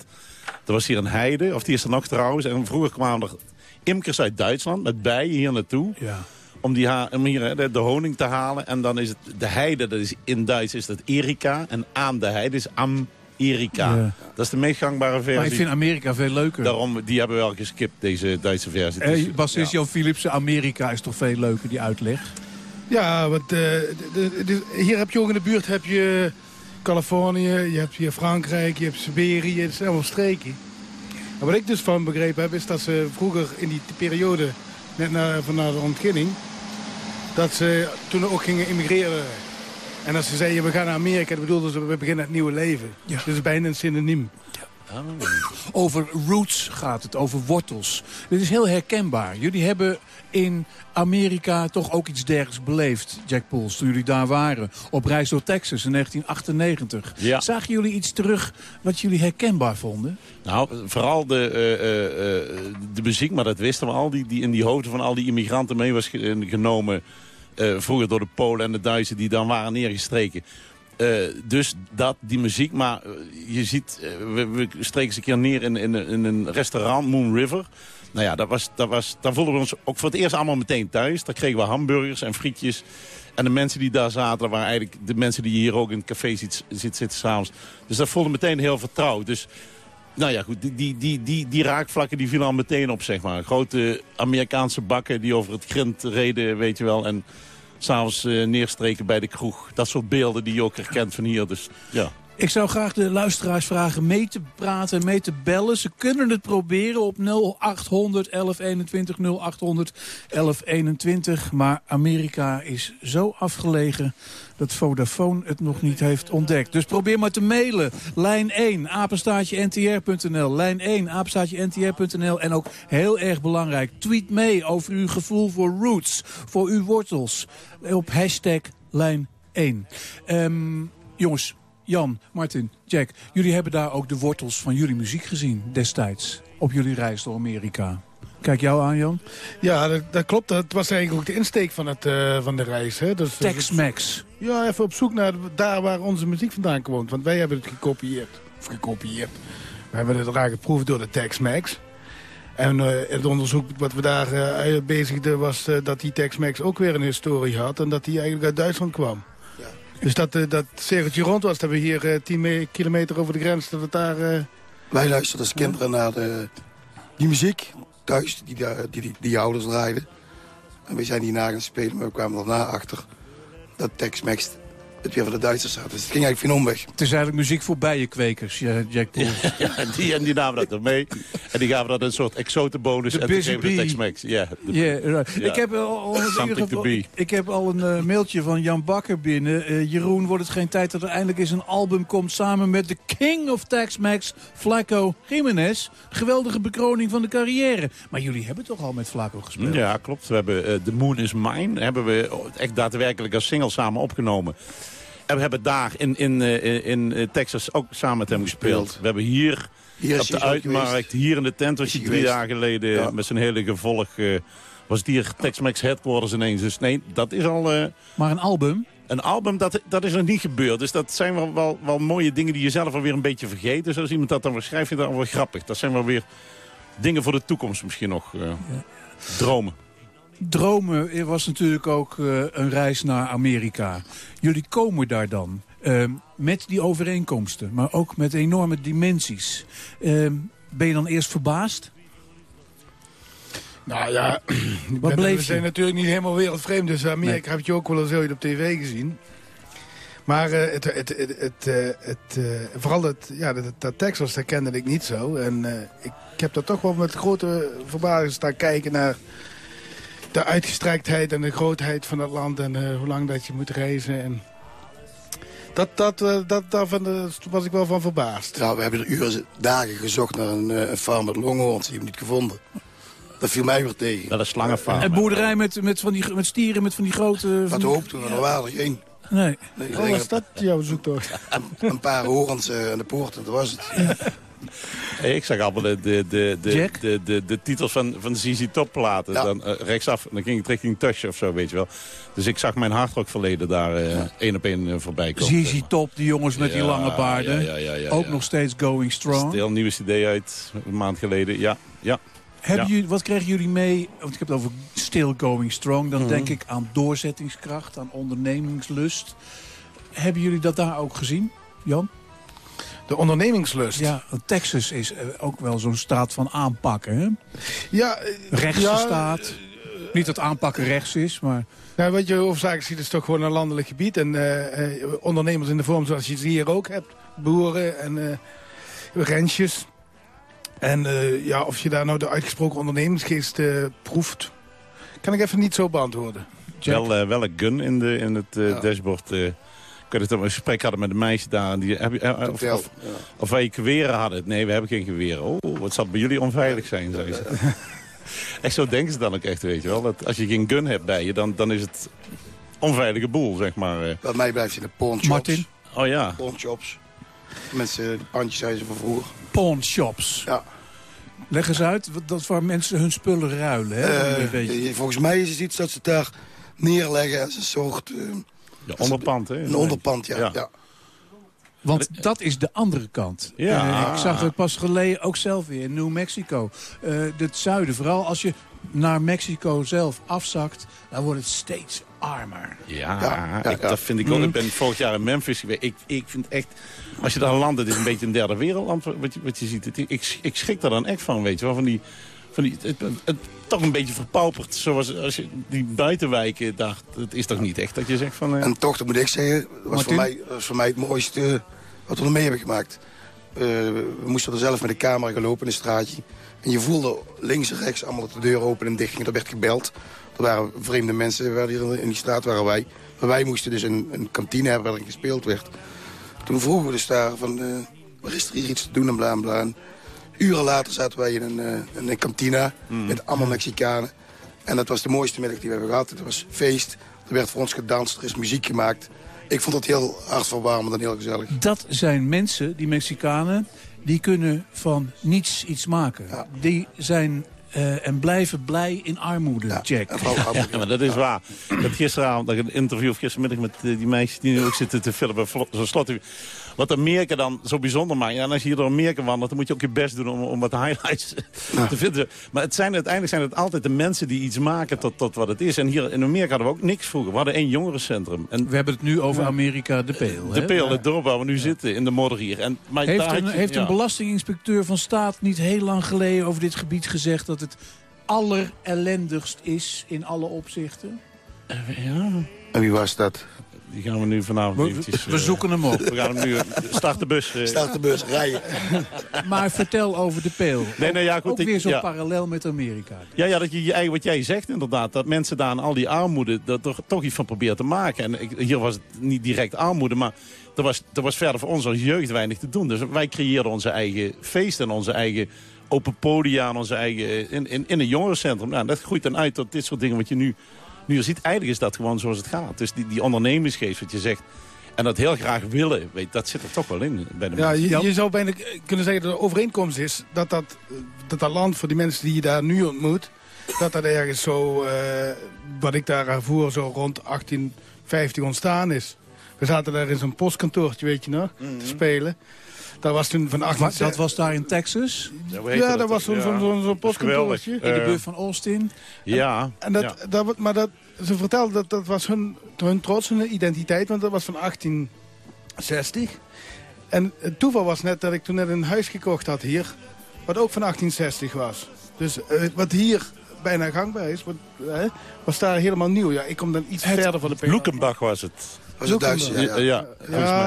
er was hier een heide, of die is er nog trouwens. En vroeger kwamen er imkers uit Duitsland met bijen hier naartoe. Ja. Om, die om hier de, de honing te halen. En dan is het de heide, dat is, in Duits is dat Erika. En aan de heide is Am Erika. Ja. Dat is de meest gangbare versie. Maar ik vind Amerika veel leuker. Daarom, die hebben we wel geskipt, deze Duitse versie. Eh, bassist Jan Philipsen, Amerika is toch veel leuker, die uitleg? Ja, want eh, de- de- de- hier heb je ook in de buurt heb je Californië, je hebt hier Frankrijk, je hebt Siberië, het zijn allemaal streken. En wat ik dus van begrepen heb, is dat ze vroeger in die periode, net na, van na de ontginning, dat ze toen ook gingen immigreren. En als ze zeiden, we gaan naar Amerika, dat bedoelden ze, we beginnen het nieuwe leven. Dus het is bijna een synoniem. Over roots gaat het, over wortels. Dit is heel herkenbaar. Jullie hebben in Amerika toch ook iets dergelijks beleefd, Jack Pauls, toen jullie daar waren. Op reis door Texas in 1998. Ja. Zagen jullie iets terug wat jullie herkenbaar vonden? Nou, vooral de, eh, eh, eh, de muziek, maar dat wisten we al, die, die in die hoofden van al die immigranten mee was ge- genomen. Eh, vroeger door de Polen en de Duitsers die dan waren neergestreken. Eh, dus dat, die muziek, maar eh, je ziet, we, streken eens een keer neer in, in, een restaurant, Moon River. Nou ja, dat was, dat was, daar voelden we ons ook voor het eerst allemaal meteen thuis. Daar kregen we hamburgers en frietjes. En de mensen die daar zaten, waren eigenlijk de mensen die je hier ook in het café ziet, ziet zitten s'avonds. Dus dat voelde meteen heel vertrouwd. Dus nou ja, goed, die, die, die, die, raakvlakken die vielen al meteen op, zeg maar. Grote Amerikaanse bakken die over het grind reden, weet je wel. En s'avonds eh neerstreken bij de kroeg. Dat soort beelden die je ook herkent van hier. Dus ja. Ik zou graag de luisteraars vragen mee te praten en mee te bellen. Ze kunnen het proberen op 0800 1121 0800 1121. Maar Amerika is zo afgelegen dat Vodafone het nog niet heeft ontdekt. Dus probeer maar te mailen. Lijn 1, apenstaatje ntr.nl. Lijn 1, apenstaatje ntr.nl. En ook heel erg belangrijk, tweet mee over uw gevoel voor roots. Voor uw wortels. Op hashtag lijn 1. Ehm, jongens, Jan, Martin, Jack, jullie hebben daar ook de wortels van jullie muziek gezien destijds. Op jullie reis door Amerika. Kijk jou aan, Jan. Ja, dat, dat klopt. Dat was eigenlijk ook de insteek van, het, eh, van de reis. Hè. Dus, Tex-Mex. Ja, even op zoek naar daar waar onze muziek vandaan komt. Want wij hebben het gekopieerd. Of gekopieerd. We hebben het raak geproefd door de Tex-Mex. En eh, het onderzoek wat we daar eh, bezigden was eh, dat die Tex-Mex ook weer een historie had. En dat die eigenlijk uit Duitsland kwam. Dus dat, eh, dat rond was, dat we hier eh 10 me- kilometer over de grens, dat het daar... eh, Wij luisterden als kinderen naar de, die muziek thuis, die, die, die, die ouders draaiden. En we zijn hierna gaan spelen, maar we kwamen daarna achter dat Tex-Mex het weer van de Duitsers had. Dus het ging eigenlijk geen omweg. Het is eigenlijk muziek voor bijenkwekers, ja, Jack Paul. (laughs) Ja, en die, en die namen dat er mee. En die gaven dat een soort exotenbonus. En toen busy geven de. Tex-Mex. Ja, de- Yeah, right. ja. Ik heb al, be. ik heb al een eh, mailtje van Jan Bakker binnen. Eh, Jeroen, wordt het geen tijd dat er eindelijk eens een album komt... samen met de king of Tex-Mex, Flaco Jiménez. Geweldige bekroning van de carrière. Maar jullie hebben toch al met Flaco gespeeld? Ja, klopt. We hebben eh, The Moon is Mine. Hebben we echt daadwerkelijk als single samen opgenomen. En we hebben daar in, in, eh, in, eh, Texas ook samen met hem gespeeld. We hebben hier, Hier is op de uitmarkt, hier in de tent was hij hij drie geweest. jaar geleden Ja. met zijn hele gevolg. eh, was het hier Tex-Mex Headquarters ineens. Dus nee, dat is al... eh, Maar een album? Een album, dat, dat is nog niet gebeurd. Dus dat zijn wel, wel, wel mooie dingen die je zelf alweer een beetje vergeet. Dus als iemand dat dan weer schrijft, vind ik dat wel grappig. Dat zijn wel weer dingen voor de toekomst misschien nog. eh, Dromen. Dromen was natuurlijk ook eh, een reis naar Amerika. Jullie komen daar dan eh, met die overeenkomsten, maar ook met enorme dimensies. Eh, ben je dan eerst verbaasd? Nou ja, (clears throat) ben- bleef we je? zijn natuurlijk niet helemaal wereldvreemd. Dus Amerika heb je ook wel eens op tv gezien. Maar eh, het, het, het, het, eh, het, vooral dat, ja, dat, dat Texas, dat kende ik niet zo. En ik, ik heb daar toch wel met grote verbazing staan kijken naar de uitgestrektheid en de grootheid van het land. En eh, hoe lang dat je moet reizen. En dat, dat, eh, dat, daarvan eh, was ik wel van verbaasd. Nou, we hebben er uren, dagen gezocht naar een, eh, een farm met longhorns. Die hebben we niet gevonden. Dat viel mij weer tegen. Dat is slangenfarm. Een boerderij met, met, van die, met stieren, met van die grote... Die- hoopten we, er waren er geen. Nee. Nee, Oh, was dat jouw zoektocht? Een, een paar horens aan de poort en dat was het. Ik zag allemaal de, de, de, de, de, de, de titels van, van ZZ Top platen. Dan eh, rechtsaf, dan ging ik richting Touch of zo, weet je wel. Dus ik zag mijn hardrock verleden daar eh, één op één eh, voorbij komen. ZZ Top, die jongens met die Ja, lange baarden. ja, ja, ja, ja, Ook ja. nog steeds going strong. Stil nieuwe cd uit, een maand geleden. Ja, ja. Hebben Ja. jullie, wat kregen jullie mee? Want ik heb het over still going strong. Dan Mhm. denk ik aan doorzettingskracht, aan ondernemingslust. Hebben jullie dat daar ook gezien, Jan? De ondernemingslust? Ja, Texas is eh, ook wel zo'n staat van aanpakken. Hè? Ja, eh, Rechtse ja, staat. Niet dat aanpakken rechts is, maar... Nou, wat je hoofdzakelijk ziet is toch gewoon een landelijk gebied. En eh, eh, ondernemers in de vorm zoals je ze hier ook hebt. Boeren en eh rentjes. En eh, ja, of je daar nou de uitgesproken ondernemingsgeest eh, proeft... kan ik even niet zo beantwoorden. Wel, eh, wel een gun in, de, in het eh, dashboard. Ik weet het, een gesprek hadden met een meisje daar. en Die, heb je, eh, of, of, of wij geweren hadden. Nee, we hebben geen geweren. Oh, wat zal bij jullie onveilig zijn, zei ze. (laughs) echt zo denken ze dan ook echt, weet je wel. Dat als je geen gun hebt bij je, dan, dan is het onveilige boel, zeg maar. eh. Bij mij blijft in de pawnshop. Martin? Oh ja. Pawnshops. Mensen, de pandjes zijn ze van vroeger. Pawnshops. Ja. Leg eens uit, dat waar mensen hun spullen ruilen. Hè? Eh, Een beetje. volgens mij is het iets dat ze daar neerleggen als een soort... Ja, onderpand, hè? Een onderpand, ja. Ja. ja. Want dat is de andere kant. Ja. Eh, ik zag het pas geleden ook zelf weer in New Mexico. Eh, het zuiden, vooral als je naar Mexico zelf afzakt... dan wordt het steeds armer. Ja, Ja, ja, ik, ja. dat vind ik ook. Ik ben vorig jaar in Memphis geweest. Ik, ik vind echt, als je daar landt, het is een beetje een derde wereldland wat je, wat je ziet. Het- ik, ik schrik daar dan echt van, weet je wel. Van die, van die, het, het- toch een beetje verpauperd. Zoals als je, die buitenwijken, daar, het is toch niet echt dat je zegt van... eh, En toch, dat moet ik zeggen, was, voor mij, was voor mij het mooiste wat we er mee hebben gemaakt. Eh, we moesten er zelf met de camera gaan lopen in een straatje. En je voelde links en rechts allemaal dat de deur open en dicht ging. Er werd gebeld. Er waren vreemde mensen waren hier in die straat, waren wij. Maar wij moesten dus een, een kantine hebben waar er gespeeld werd. Toen vroegen we dus daar van, waar is er hier iets te doen en bla bla. En uren later zaten wij in een, eh, in een kantina met allemaal Mexicanen. En dat was de mooiste middag die we hebben gehad. Het was feest, er werd voor ons gedanst, er is muziek gemaakt. Ik vond het heel hartverwarmend en heel gezellig. Dat zijn mensen, die Mexicanen, die kunnen van niets iets maken. Die zijn eh, en blijven blij in armoede, Jack. (laughs) Ja, maar dat is waar. Dat gisteravond, dat ik een interview of gistermiddag met die meisjes die nu ook zitten te filmen. Zo'n slot. Wat Amerika dan zo bijzonder maakt. Ja, en als je hier door Amerika wandelt, dan moet je ook je best doen om, om wat highlights (laughs) te vinden. Maar het zijn, uiteindelijk zijn het altijd de mensen die iets maken tot, tot wat het is. En hier in Amerika hadden we ook niks vroeger. We hadden één jongerencentrum. En We hebben het nu over Amerika de Peel. de? Peel, het dorp waar we nu zitten, in de modder hier. En, maar Heeft, daar een, je- heeft ja. een belastinginspecteur van staat niet heel lang geleden over dit gebied gezegd dat het allerellendigst is in alle opzichten? Ja. En wie was dat? Die gaan we nu vanavond We- eventjes... we eh, zoeken hem op. We gaan hem nu... Start de bus. eh. Start de bus, rijden. (laughs) Maar vertel over de peel. Nee, nee, ja, goed, ook ik- weer zo'n ja. parallel met Amerika. Ja, ja dat je, je eigen, wat jij zegt inderdaad. Dat mensen daar aan al die armoede er toch, toch iets van proberen te maken. En ik, hier was het niet direct armoede, maar er was, er was verder voor ons als jeugd weinig te doen. Dus wij creëerden onze eigen feest en onze eigen open podia onze eigen, in, in, in een jongerencentrum. Nou, dat groeit dan uit tot dit soort dingen wat je nu, nu ziet. Eigenlijk is dat gewoon zoals het gaat. Dus die, die ondernemingsgeest wat je zegt. En dat heel graag willen, weet, dat zit er toch wel in bij de Ja, mensen. je, je zou bijna kunnen zeggen dat de overeenkomst is dat dat, dat dat land voor die mensen die je daar nu ontmoet, dat dat ergens zo, eh, wat ik daar ervoor, zo rond 1850 ontstaan is. We zaten daar in zo'n postkantoortje, weet je nog, te spelen. Dat was toen van 18... Maar dat was daar in Texas? Ja, dat was zo'n zo'n zo'n zo'n postkantoortje. In de buurt van Austin? Ja. En dat, ja. dat, maar dat, ze vertelden dat dat was hun, hun trots, hun identiteit, want dat was van 1860. En het toeval was net dat ik toen net een huis gekocht had hier, wat ook van 1860 was. Dus eh, wat hier bijna gangbaar is, wat, eh, was daar helemaal nieuw. Ja, ik kom dan iets verder van de PO. Loekenbach was het. Was het Duits? Ja, ja. ja, volgens Ja,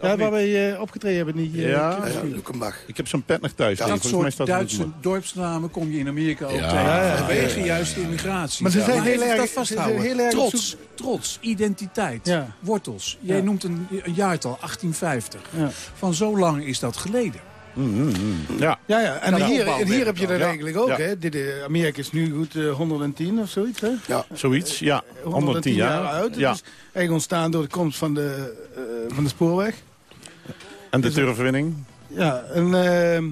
mij. ja, waar wij eh, opgetreden hebben. Die, eh, Ja, Lukenbach. Ik heb zo'n pet nog thuis. Dat Volgens mij soort Duitse dorpsnamen kom je in Amerika ook Ja. tegen. Ja, ja, Vanwege ja. juist de immigratie. Maar ze zijn heel erg- heel erg trots, trots, identiteit, Ja. wortels. Jij Ja. noemt een, een jaartal, 1850. Ja. Van zo lang is dat geleden. Ja. Ja, ja. En Ja, hier, en hier heb je dat Ja. eigenlijk ook. Ja. Hè? Dit, eh, Amerika is nu goed eh, 110 of zoiets. Hè? Ja. Zoiets, ja. 110 jaar. oud. Ja. is eigenlijk ontstaan door de komst van de, eh, van de spoorweg. En de turfwinning? Ja, en, ehm,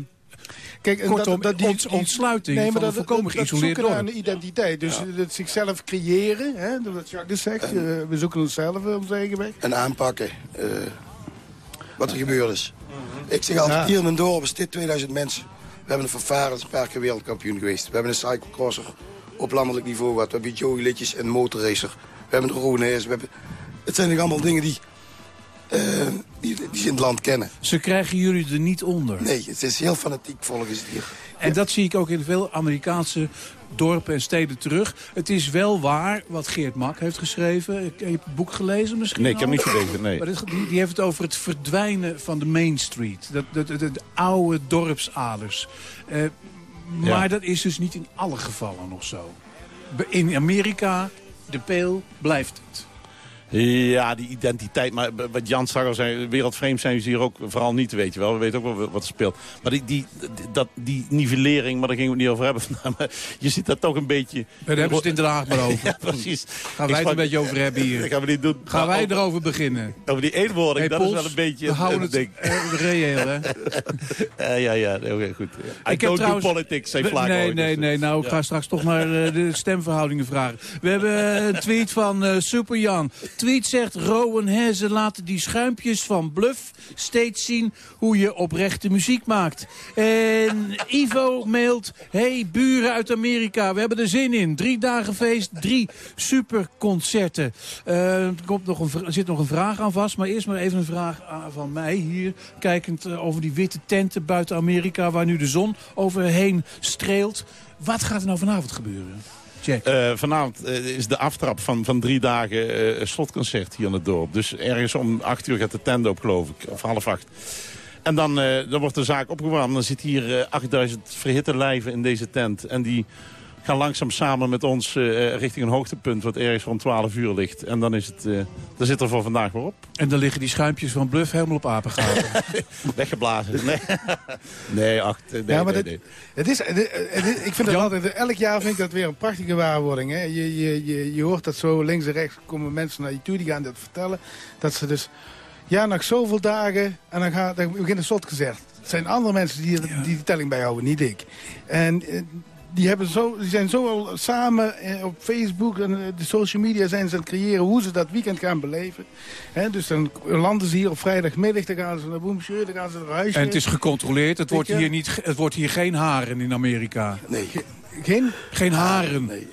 Kijk, Kortom, dat, dat die, ont- die- ontsluiting nee, maar van dat, dat, geïsoleerd dat zoeken naar dorp. een identiteit. Dus dat zichzelf creëren, hè, wat Jacques zegt. eh, we zoeken onszelf op onze eigen weg. En aanpakken. eh, wat er gebeurd is. Ik zeg altijd, Ja. hier in mijn dorp is dit 2000 mensen. We hebben een dat is een paar keer wereldkampioen geweest. We hebben een cyclecrosser op landelijk niveau gehad. We hebben Joey Litjes en een motorracer. We hebben een Ronees. We hebben... Het zijn nog allemaal dingen die, eh, die, die ze in het land kennen. Ze krijgen jullie er niet onder. Nee, het is heel fanatiek volgens het hier. En dat zie ik ook in veel Amerikaanse dorpen en steden terug. Het is wel waar wat Geert Mak heeft geschreven. Ik heb het boek gelezen misschien Nee, ik heb al? niet gelezen, nee. Maar dit- die, die heeft het over het verdwijnen van de Main Street. Dat, dat, dat- de oude dorpsaders. Eh, maar Ja. dat is dus niet in alle gevallen nog zo. In Amerika, de peel, blijft het. Ja, die identiteit. Maar wat Jan al zei, wereldvreemd zijn ze hier ook vooral niet, weet je wel. We weten ook wel wat er speelt. Maar die, die, dat, die nivellering, maar daar gingen we het niet over hebben (laughs) vandaag. Maar je ziet dat toch een beetje... Daar hebben ze het in Den Haag maar (laughs) over. ja, precies. Gaan wij het een beetje over hebben hier. (laughs) Gaan we niet doen. Gaan wij over- erover beginnen? Over die eenwording, Hey, dat Pols, is wel een beetje... we houden het ding. reëel, hè? Eh, ja, ja, oké, goed. I Ik heb trouwens- do politics, zei Flaco. Nee, nee, dus, nee. Nou, ik ja. ga straks toch naar eh, de stemverhoudingen vragen. We hebben een tweet van eh Super Jan. Tweet zegt, Rowan Hezen laten die schuimpjes van Bluff steeds zien hoe je oprechte muziek maakt. En Ivo mailt, hey buren uit Amerika, we hebben er zin in. Drie dagen feest, drie superconcerten. Eh, er, komt nog een, zit nog een vraag aan vast, maar eerst maar even een vraag van mij hier. Kijkend eh, over die witte tenten buiten Amerika waar nu de zon overheen streelt. Wat gaat er nou vanavond gebeuren? Eh, vanavond eh, is de aftrap van, van drie dagen eh, slotconcert hier in het dorp. Dus ergens om acht uur gaat de tent op, geloof ik. Of half acht. En dan, dan wordt de zaak opgewarmd. Dan zit hier eh 8000 verhitte lijven in deze tent. En die gaan langzaam samen met ons eh, richting een hoogtepunt... wat ergens rond 12 uur ligt. En dan, is het, eh dan zit er voor vandaag weer op. En dan liggen die schuimpjes van Bluff helemaal op apengaten. (laughs) Weggeblazen. Nee, (laughs) nee, ach, nee, ja, maar nee, dit- nee. Het is, ik vind het altijd, elk jaar vind ik dat weer een prachtige waarwording. Hè. Je, je, je, je hoort dat zo links en rechts komen mensen naar je toe, die gaan dat vertellen. Dat ze dus, ja, nog zoveel dagen en dan, gaat, dan begint een slotconcert. Het zijn andere mensen die die, die telling bijhouden, niet ik. En eh, die, hebben zo, die zijn zo al samen eh, op Facebook en eh, de social media zijn ze aan het creëren hoe ze dat weekend gaan beleven. Hè, dus dan landen ze hier op vrijdagmiddag, dan gaan ze naar Boemsjeur, dan gaan ze naar huis. En het is gecontroleerd. Het wordt hier, niet, het wordt hier geen haren in Amerika. Nee. Geen? Geen haren. Geen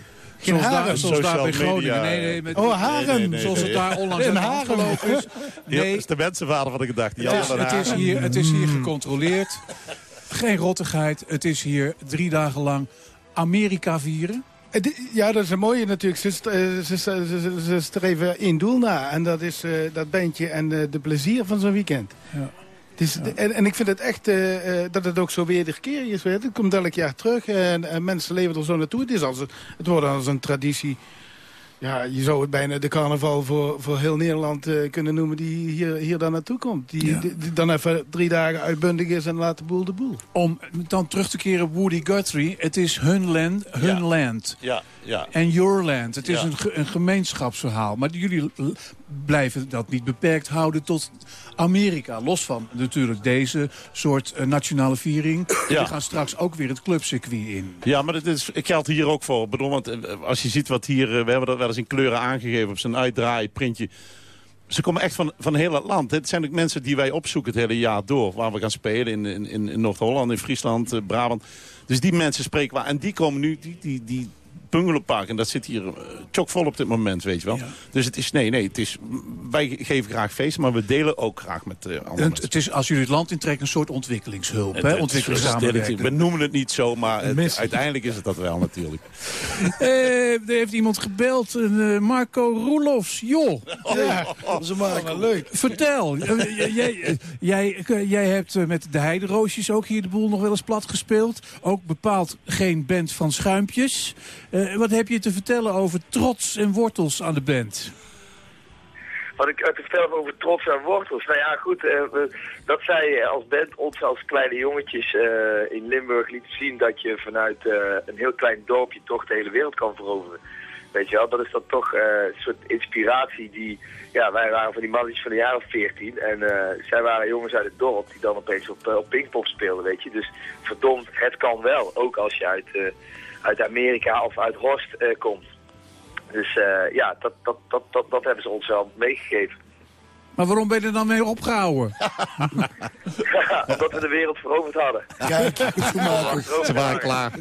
zoals haren? Daar, zoals daar bij Social Groningen. media. Nee, nee, met, Oh, haren. Nee, nee, nee, zoals het daar onlangs hand haren. gelopen is. Ja, Nee, dat is de mensenvader van de gedachte. het is, het, is hier, het is hier gecontroleerd. Geen rottigheid. Het is hier drie dagen lang Amerika vieren. Eh, Ja, dat is een mooie natuurlijk. Ze, eh, ze, ze, ze, ze streven één doel na. En dat is eh, dat bandje en eh, de plezier van zo'n weekend. Ja. En, en ik vind het echt dat het ook zo wederkerig is. Het komt elk jaar terug en, en mensen leven er zo naartoe. Het, is als het wordt als een traditie. Ja, je zou het bijna de carnaval voor, voor heel Nederland eh, kunnen noemen die hier, hier dan naartoe komt. Die, Ja. die- die dan even drie dagen uitbundig is en laat de boel de boel. Om dan terug te keren op Woody Guthrie. Het is hun land, hun Ja. land. Ja, ja. En your land. Het is Ja. een, ge- een gemeenschapsverhaal. Maar jullie blijven dat niet beperkt houden tot Amerika. Los van natuurlijk deze soort eh, nationale viering. Ja. We gaan straks ook weer het clubcircuit in. Ja, maar dat is, ik geldt hier ook voor. Ik bedoel, want eh, als je ziet wat hier... eh, We hebben dat wel eens in kleuren aangegeven op zijn uitdraai, printje. Ze komen echt van, van heel het land. Het zijn ook mensen die wij opzoeken het hele jaar door. Waar we gaan spelen in, in, Noord-Holland, in Friesland, Brabant. Dus die mensen spreken we. En die komen nu, die, die, die bungalowpark. En dat zit hier uh, chockvol op dit moment, weet je wel. Dus het is, nee, nee, het is, wij geven graag feest, maar we delen ook graag met eh andere En mensen. het is, als jullie het land intrekken, een soort ontwikkelingshulp. Het- hè? Ontwikkelingssamenwerking. We noemen het niet zo, maar het- uiteindelijk is het dat wel natuurlijk. (laughs) Eh, er heeft iemand gebeld, een, eh, Marco Roelofs. Joh, Ja, ze maken leuk. vertel. Eh, jij, eh, jij, eh, jij hebt eh, met de Heideroosjes ook hier de boel nog wel eens plat gespeeld. Ook bepaald geen band van schuimpjes. Eh, wat heb je te vertellen over trots en wortels aan de band? Wat ik uit te vertellen over trots en wortels. Nou ja, goed, eh, dat zij eh, als band ons als kleine jongetjes eh, in Limburg lieten zien dat je vanuit eh, een heel klein dorpje toch de hele wereld kan veroveren. Weet je wel, dat is dan toch eh, een soort inspiratie die... Ja, wij waren van die mannetjes van de jaar of 14 en eh, zij waren jongens uit het dorp die dan opeens op, eh, op Pinkpop speelden, weet je. Dus verdomd, het kan wel, ook als je uit, eh, uit Amerika of uit Horst eh, komt. Dus eh, ja, dat, dat, dat, dat, dat hebben ze ons wel meegegeven. Maar waarom ben je er dan mee opgehouden? (laughs) Omdat we de wereld veroverd hadden. Kijk, (laughs) Ze waren klaar.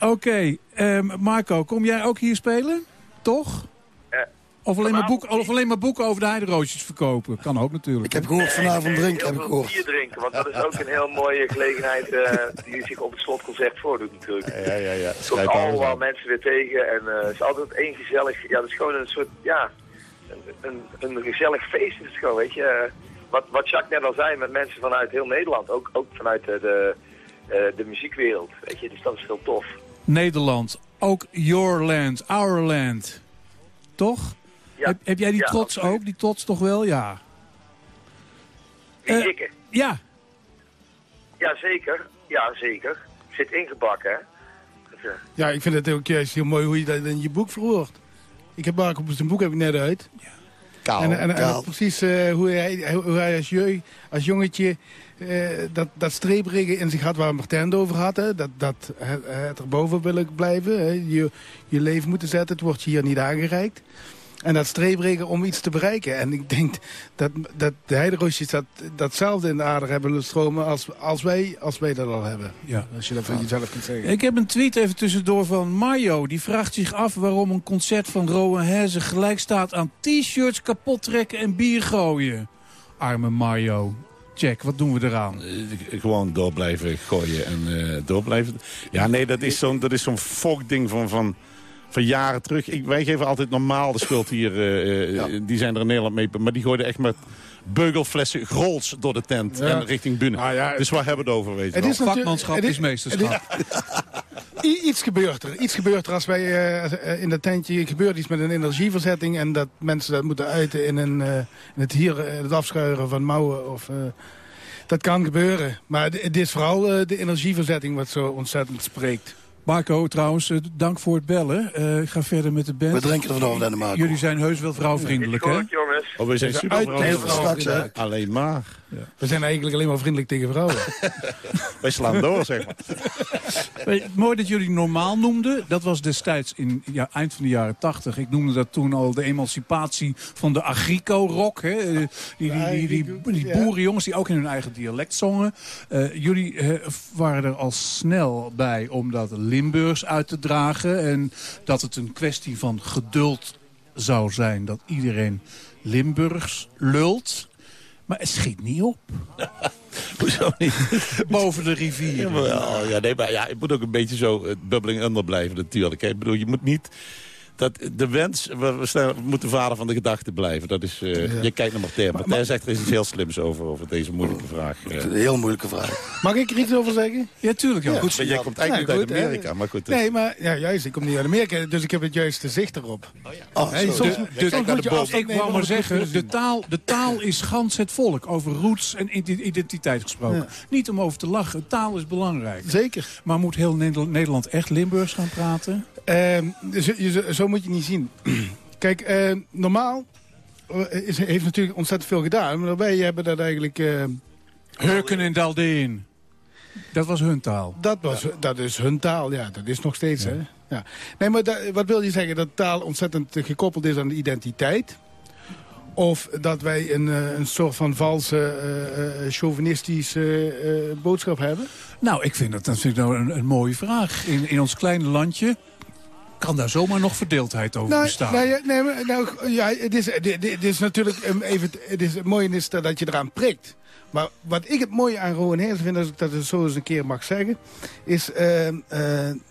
Oké, ehm, Marco, kom jij ook hier spelen? Toch? Of alleen, maar boek, of alleen maar boeken over de heideroosjes verkopen? Kan ook natuurlijk. Ik heb gehoord vanavond drinken, heb ik gehoord. bier drinken, want dat is ook een heel mooie gelegenheid eh, die zich op het slotconcert voordoet natuurlijk. Ja, ja, ja. Er alles allemaal aan. mensen weer tegen en eh, het is altijd één gezellig, ja, het is gewoon een soort, ja, een, een, een gezellig feest is het gewoon, weet je. Eh, wat, wat Jacques net al zei, met mensen vanuit heel Nederland, ook, ook vanuit de, de, eh, de muziekwereld, weet je, dus dat is heel tof. Nederland, ook your land, our land. Toch? Ja. Heb, heb jij die Ja, trots ook? Die trots toch wel? Ja. Die Eh, dikke. Ja. Ja, zeker. Ja, zeker. Zit ingebakken, hè. Dus, eh, Ja, ik vind het ook juist heel mooi hoe je dat in je boek verwoordt. Ik heb Marco zijn boek heb ik net uit. Kaal, en, en, precies eh, hoe, hij, hoe hij als, jeu, als jongetje eh, dat, dat streepregen in zich had waar Martijn het over had. Hè, dat, dat het, het erboven willen blijven. Hè, je, je leven moeten zetten. Het wordt je hier niet aangereikt. En dat streepregen om iets te bereiken. En ik denk dat, dat de heideroosjes dat, datzelfde in de aarde hebben stromen als, als, wij, als wij dat al hebben. Ja. Als je dat van jezelf kunt zeggen. Ik heb een tweet even tussendoor van Mario. Die vraagt zich af waarom een concert van Rowan Hezen gelijk staat aan t-shirts kapot trekken en bier gooien. Arme Mario. Check, wat doen we eraan? Eh, Gewoon door blijven gooien en eh door blijven... Ja, nee, dat is zo'n zo'n volkding van, van, van jaren terug. Ik, wij geven altijd normaal de schuld hier. eh, eh, Die zijn er in Nederland mee. Maar die gooiden echt met beugelflessen grols door de tent Ja. en richting binnen. dus waar hebben we het over, weet je Het wel? is Vakmanschap het is meesterschap. (laughs) Iets gebeurt er. Iets gebeurt er als wij eh, in dat tentje gebeurt iets met een energieverzetting en dat mensen dat moeten uiten in, een, eh, in het hier het afschuiven van mouwen of eh, dat kan gebeuren. Maar het- is vooral de energieverzetting wat zo ontzettend spreekt. Marco, trouwens, eh, dank voor het bellen. Eh, ik ga verder met de band. We drinken er vanavond aan de Marco. Jullie zijn heus wel vrouwvriendelijk, hè? Goed, jongens. Oh, we zijn super? Alleen maar. We zijn eigenlijk alleen maar vriendelijk tegen vrouwen. (laughs) Wij slaan door, zeg maar. (laughs) Weet Mooi dat jullie normaal noemden. Dat was destijds in ja, eind van de jaren tachtig. Ik noemde dat toen al de emancipatie van de agrico-rock. hè. Eh, Die, die, die, die, die boerenjongens die ook in hun eigen dialect zongen. Eh, jullie eh, waren er al snel bij om dat Limburgs uit te dragen. En dat het een kwestie van geduld zou zijn dat iedereen Limburgs lult. Maar het schiet niet op. (laughs) Hoezo niet? (laughs) Boven de. Jawel, ja, nee, maar ja, het moet ook een beetje zo eh, bubbling under blijven natuurlijk. hè. Ik bedoel, je moet niet... Dat, de wens, we, we staan- we moeten vader van de gedachte blijven. Dat is, eh, Je kijkt naar Martijn. Martijn zegt er is iets heel slims over, over deze moeilijke vraag. eh. Een heel moeilijke vraag. Mag ik er iets over zeggen? Ja, tuurlijk. Ja. Goed, maar jij komt eigenlijk Ja, niet goed, uit hè. Amerika. Maar goed, dus- Nee, maar ja, juist, ik kom niet uit Amerika, dus ik heb het juiste zicht erop. Oh, Hey, zo. soms, De- soms de- moet je afstand ik wou maar zeggen, de taal, de taal is gans het volk. Over roots en ident- identiteit gesproken. Ja. Niet om over te lachen. Taal is belangrijk. Zeker. Maar moet heel Nederland echt Limburgs gaan praten? Ehm, je- zo, zo moet je niet zien. (clears throat) Kijk, eh, normaal eh, is, heeft natuurlijk ontzettend veel gedaan. Maar wij hebben dat eigenlijk... eh, Hurken en Daldeen. Dat was hun taal. dat, was, dat is hun taal, ja. Dat is nog steeds, hè. Ja. Nee, maar wat wil je zeggen? Dat taal ontzettend gekoppeld is aan de identiteit? Of dat wij een, eh, een soort van valse, eh, chauvinistische boodschap hebben? Nou, ik vind dat, ik nou een, een mooie vraag. In, in ons kleine landje kan daar zomaar nog verdeeldheid over Nou, bestaan. nou ja, nee, maar, nou, ja, het is, dit, dit is natuurlijk um, even, het is het mooie is dat, dat je eraan prikt. Maar wat ik het mooie aan Rowan Heers vind, als ik dat zo eens een keer mag zeggen, is uh, uh,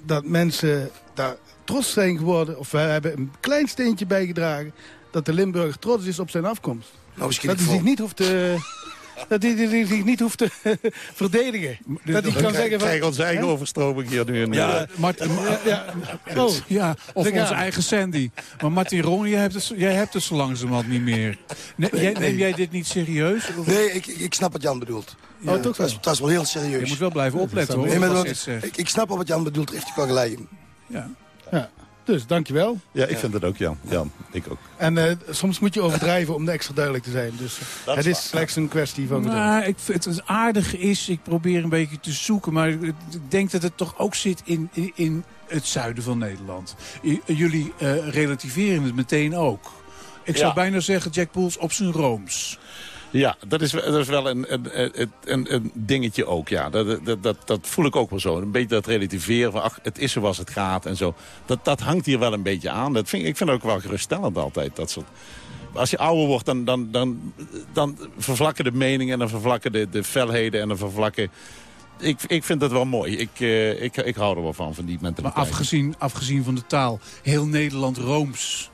dat mensen daar trots zijn geworden, of we hebben een klein steentje bijgedragen, dat de Limburger trots is op zijn afkomst. Nou, dat hij zich niet hoeft te... Dat hij, zich niet hoeft te (laughs) verdedigen. Dat hij kan zeggen van... krijgen onze eigen Hè? overstroming hier nu. In, Ja, eh, Martin, Ja, oh, ja, of onze eigen Sandy. Maar Martin Ron, jij hebt, het, jij hebt het zo langzamerhand niet meer. Ne- jij, Neem jij dit niet serieus? Of- Nee, ik, ik snap wat Jan bedoelt. Oh, toch dat, is, dat is wel heel serieus. Je moet wel blijven opletten hoor. Nee, maar wat ik, ik snap wel wat Jan bedoelt, heeft hij wel gelijk in. Ja. Dus, dankjewel. Ja, ik vind het ook, Jan. Jan, ik ook. En uh, soms moet je overdrijven om extra duidelijk te zijn. Dus uh, het is, slechts een kwestie van... Nou, ik vind het aardig is, ik probeer een beetje te zoeken... maar ik denk dat het toch ook zit in, in, in het zuiden van Nederland. Jullie uh, relativeren het meteen ook. Ik zou bijna zeggen, Jack Pools op zijn rooms. Ja, dat is, dat is wel een, een, een, een, dingetje ook, ja. Dat, dat, dat, dat voel ik ook wel zo. Een beetje dat relativeren van, ach, het is zoals het gaat en zo. Dat, dat hangt hier wel een beetje aan. Dat vind, ik vind het ook wel geruststellend altijd, dat soort... Als je ouder wordt, dan, dan, dan, dan vervlakken de meningen... en dan vervlakken de, de felheden en dan vervlakken... Ik, ik vind dat wel mooi. Ik, uh, ik, ik hou er wel van, van die Maar mentaliteit. afgezien, afgezien van de taal, heel Nederland rooms.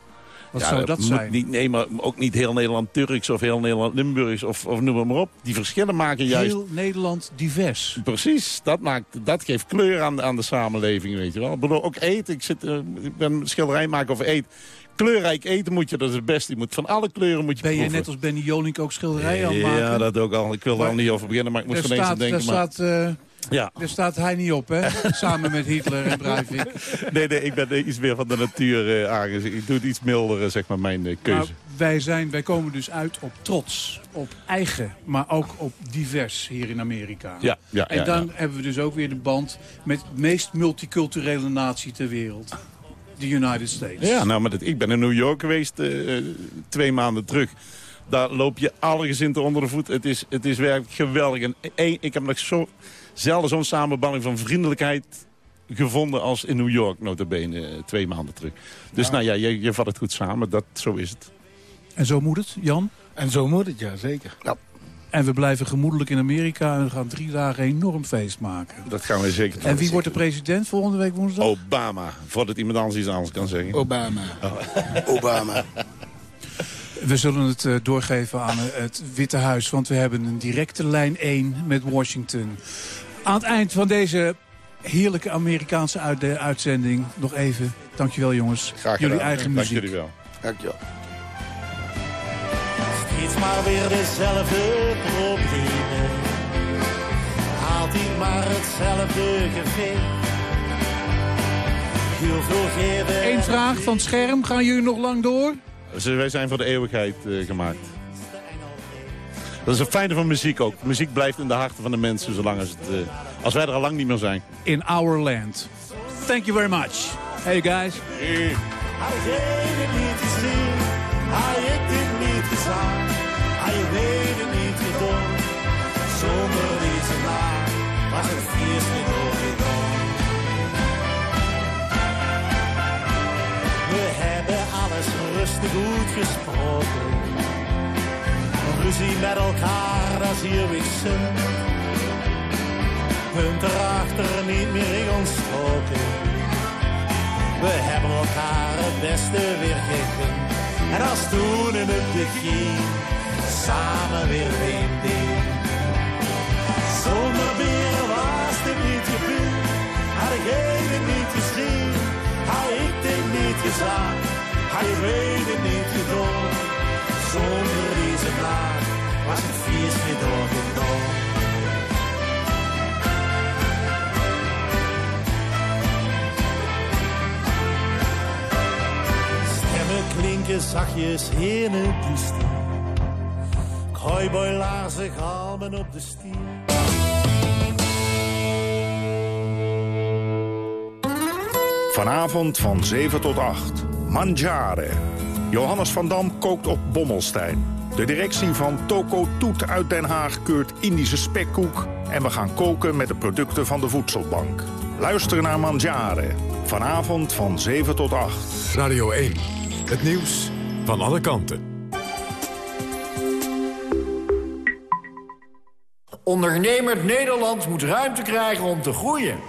Wat Ja, zou dat moet zijn? Niet, nee, maar ook niet heel Nederland Turks of heel Nederland Limburgs of, of noem maar op. Die verschillen maken juist... Heel Nederland divers. Precies, dat, maakt, dat geeft kleur aan, aan de samenleving, weet je wel. Ik bedoel, ook eten, ik, zit, uh, ik ben schilderij maken over eten. Kleurrijk eten moet je, dat is het beste. Je moet, van alle kleuren moet je Ben jij proeven. net als Benny Jolink ook schilderijen aan maken? Ja, dat ook al. Ik wil er al niet over beginnen, maar ik moest Daar ineens aan denken. maar... staat, eh, Ja. daar staat hij niet op, hè? (laughs) Samen met Hitler en Breivik. Nee, nee, ik ben eh, iets meer van de natuur uh, aangezien. Ik doe het iets milder, zeg maar, mijn uh, keuze. Nou, wij, zijn, wij komen dus uit op trots, op eigen, maar ook op divers hier in Amerika. Ja, ja, en dan ja. hebben we dus ook weer de band met de meest multiculturele natie ter wereld. De United States. Ja, nou, maar dat, ik ben in New York geweest uh, twee maanden terug. Daar loop je alle gezinten onder de voet. Het is, het is werkelijk geweldig. En één, ik heb nog zo, zelden zo'n samenbanning van vriendelijkheid gevonden als in New York, notabene, twee maanden terug. Dus nou, nou ja, je, je vat het goed samen. Dat, zo is het. En zo moet het, Jan? En zo moet het, ja, zeker. Ja. En we blijven gemoedelijk in Amerika en we gaan drie dagen een enorm feest maken. Dat gaan we zeker doen. En wie wordt de president volgende week woensdag? Obama, voordat iemand anders iets anders kan zeggen. Obama. Oh. (laughs) Obama. We zullen het uh, doorgeven aan het Witte Huis, want we hebben een directe lijn 1 met Washington. Aan het eind van deze heerlijke Amerikaanse uit uitzending nog even, dankjewel jongens, Graag jullie gedaan. eigen Dank muziek. jullie wel. Dankjewel. Steeds maar weer dezelfde problemen. Haalt hij maar hetzelfde gevecht. Eén vraag van het scherm, gaan jullie nog lang door? Wij zijn voor de eeuwigheid uh, gemaakt. Dat is het fijne van muziek ook. Muziek blijft in de harten van de mensen zolang als, het, uh, als wij er al lang niet meer zijn. In our land. Thank you very much. Hey guys. Hey. Hij deed het niet te zien, hij heeft dit niet gezien, hij weet het niet gedaan. Zonder deze naam was het feest niet doorgegaan. We hebben alles rustig goed gesproken. Ruzie met elkaar, dat is hier wissel. Punt erachter niet meer in ons stroken. We hebben elkaar het beste weer gegund. En als toen in het begin samen weer een ding. Zonder meer was dit niet gebeurd. Had ik het niet gezien. Had ik dit niet gezien. Had ik weet het niet gedaan. Zonder deze nacht was het feest niet doorgedaan. klinken zachtjes in het duister. Cowboylaarzen galmen op de stier. Vanavond van 7 tot 8. Mangiare. Johannes van Dam kookt op Bommelstein. De directie van Toko Toet uit Den Haag keurt Indische spekkoek... en we gaan koken met de producten van de Voedselbank. Luister naar Mangiare. Vanavond van 7 tot 8. Radio 1. Het nieuws van alle kanten. Ondernemend Nederland moet ruimte krijgen om te groeien.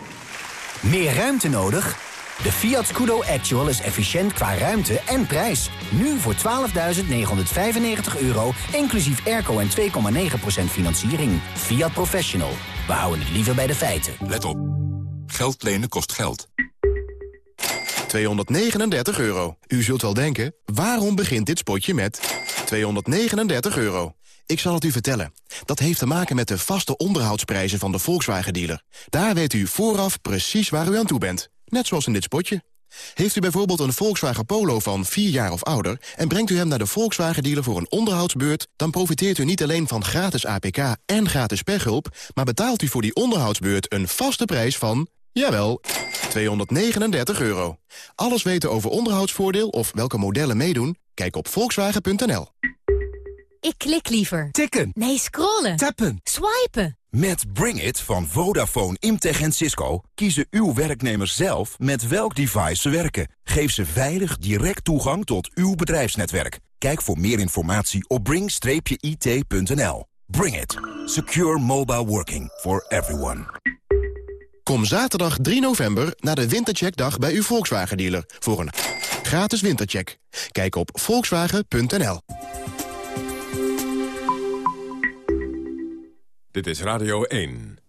Meer ruimte nodig? De Fiat Scudo Actual is efficiënt qua ruimte en prijs. Nu voor 12.995 euro, inclusief airco en 2,9% financiering. Fiat Professional. We houden het liever bij de feiten. Let op. Geld lenen kost geld. 239 euro. U zult wel denken, waarom begint dit spotje met 239 euro? Ik zal het u vertellen. Dat heeft te maken met de vaste onderhoudsprijzen van de Volkswagen-dealer. Daar weet u vooraf precies waar u aan toe bent. Net zoals in dit spotje. Heeft u bijvoorbeeld een Volkswagen Polo van 4 jaar of ouder... en brengt u hem naar de Volkswagen-dealer voor een onderhoudsbeurt... dan profiteert u niet alleen van gratis APK en gratis pechhulp... maar betaalt u voor die onderhoudsbeurt een vaste prijs van... jawel, 239 euro. Alles weten over onderhoudsvoordeel of welke modellen meedoen? Kijk op volkswagen.nl. Ik klik liever. Tikken. Nee, scrollen. Tappen. Swipen. Met Bring It van Vodafone, Imtech en Cisco kiezen uw werknemers zelf met welk device ze werken. Geef ze veilig direct toegang tot uw bedrijfsnetwerk. Kijk voor meer informatie op bring-it.nl. Bring It. Secure mobile working for everyone. Kom zaterdag 3 november naar de Wintercheckdag bij uw Volkswagen-dealer... voor een gratis wintercheck. Kijk op volkswagen.nl. Dit is Radio 1.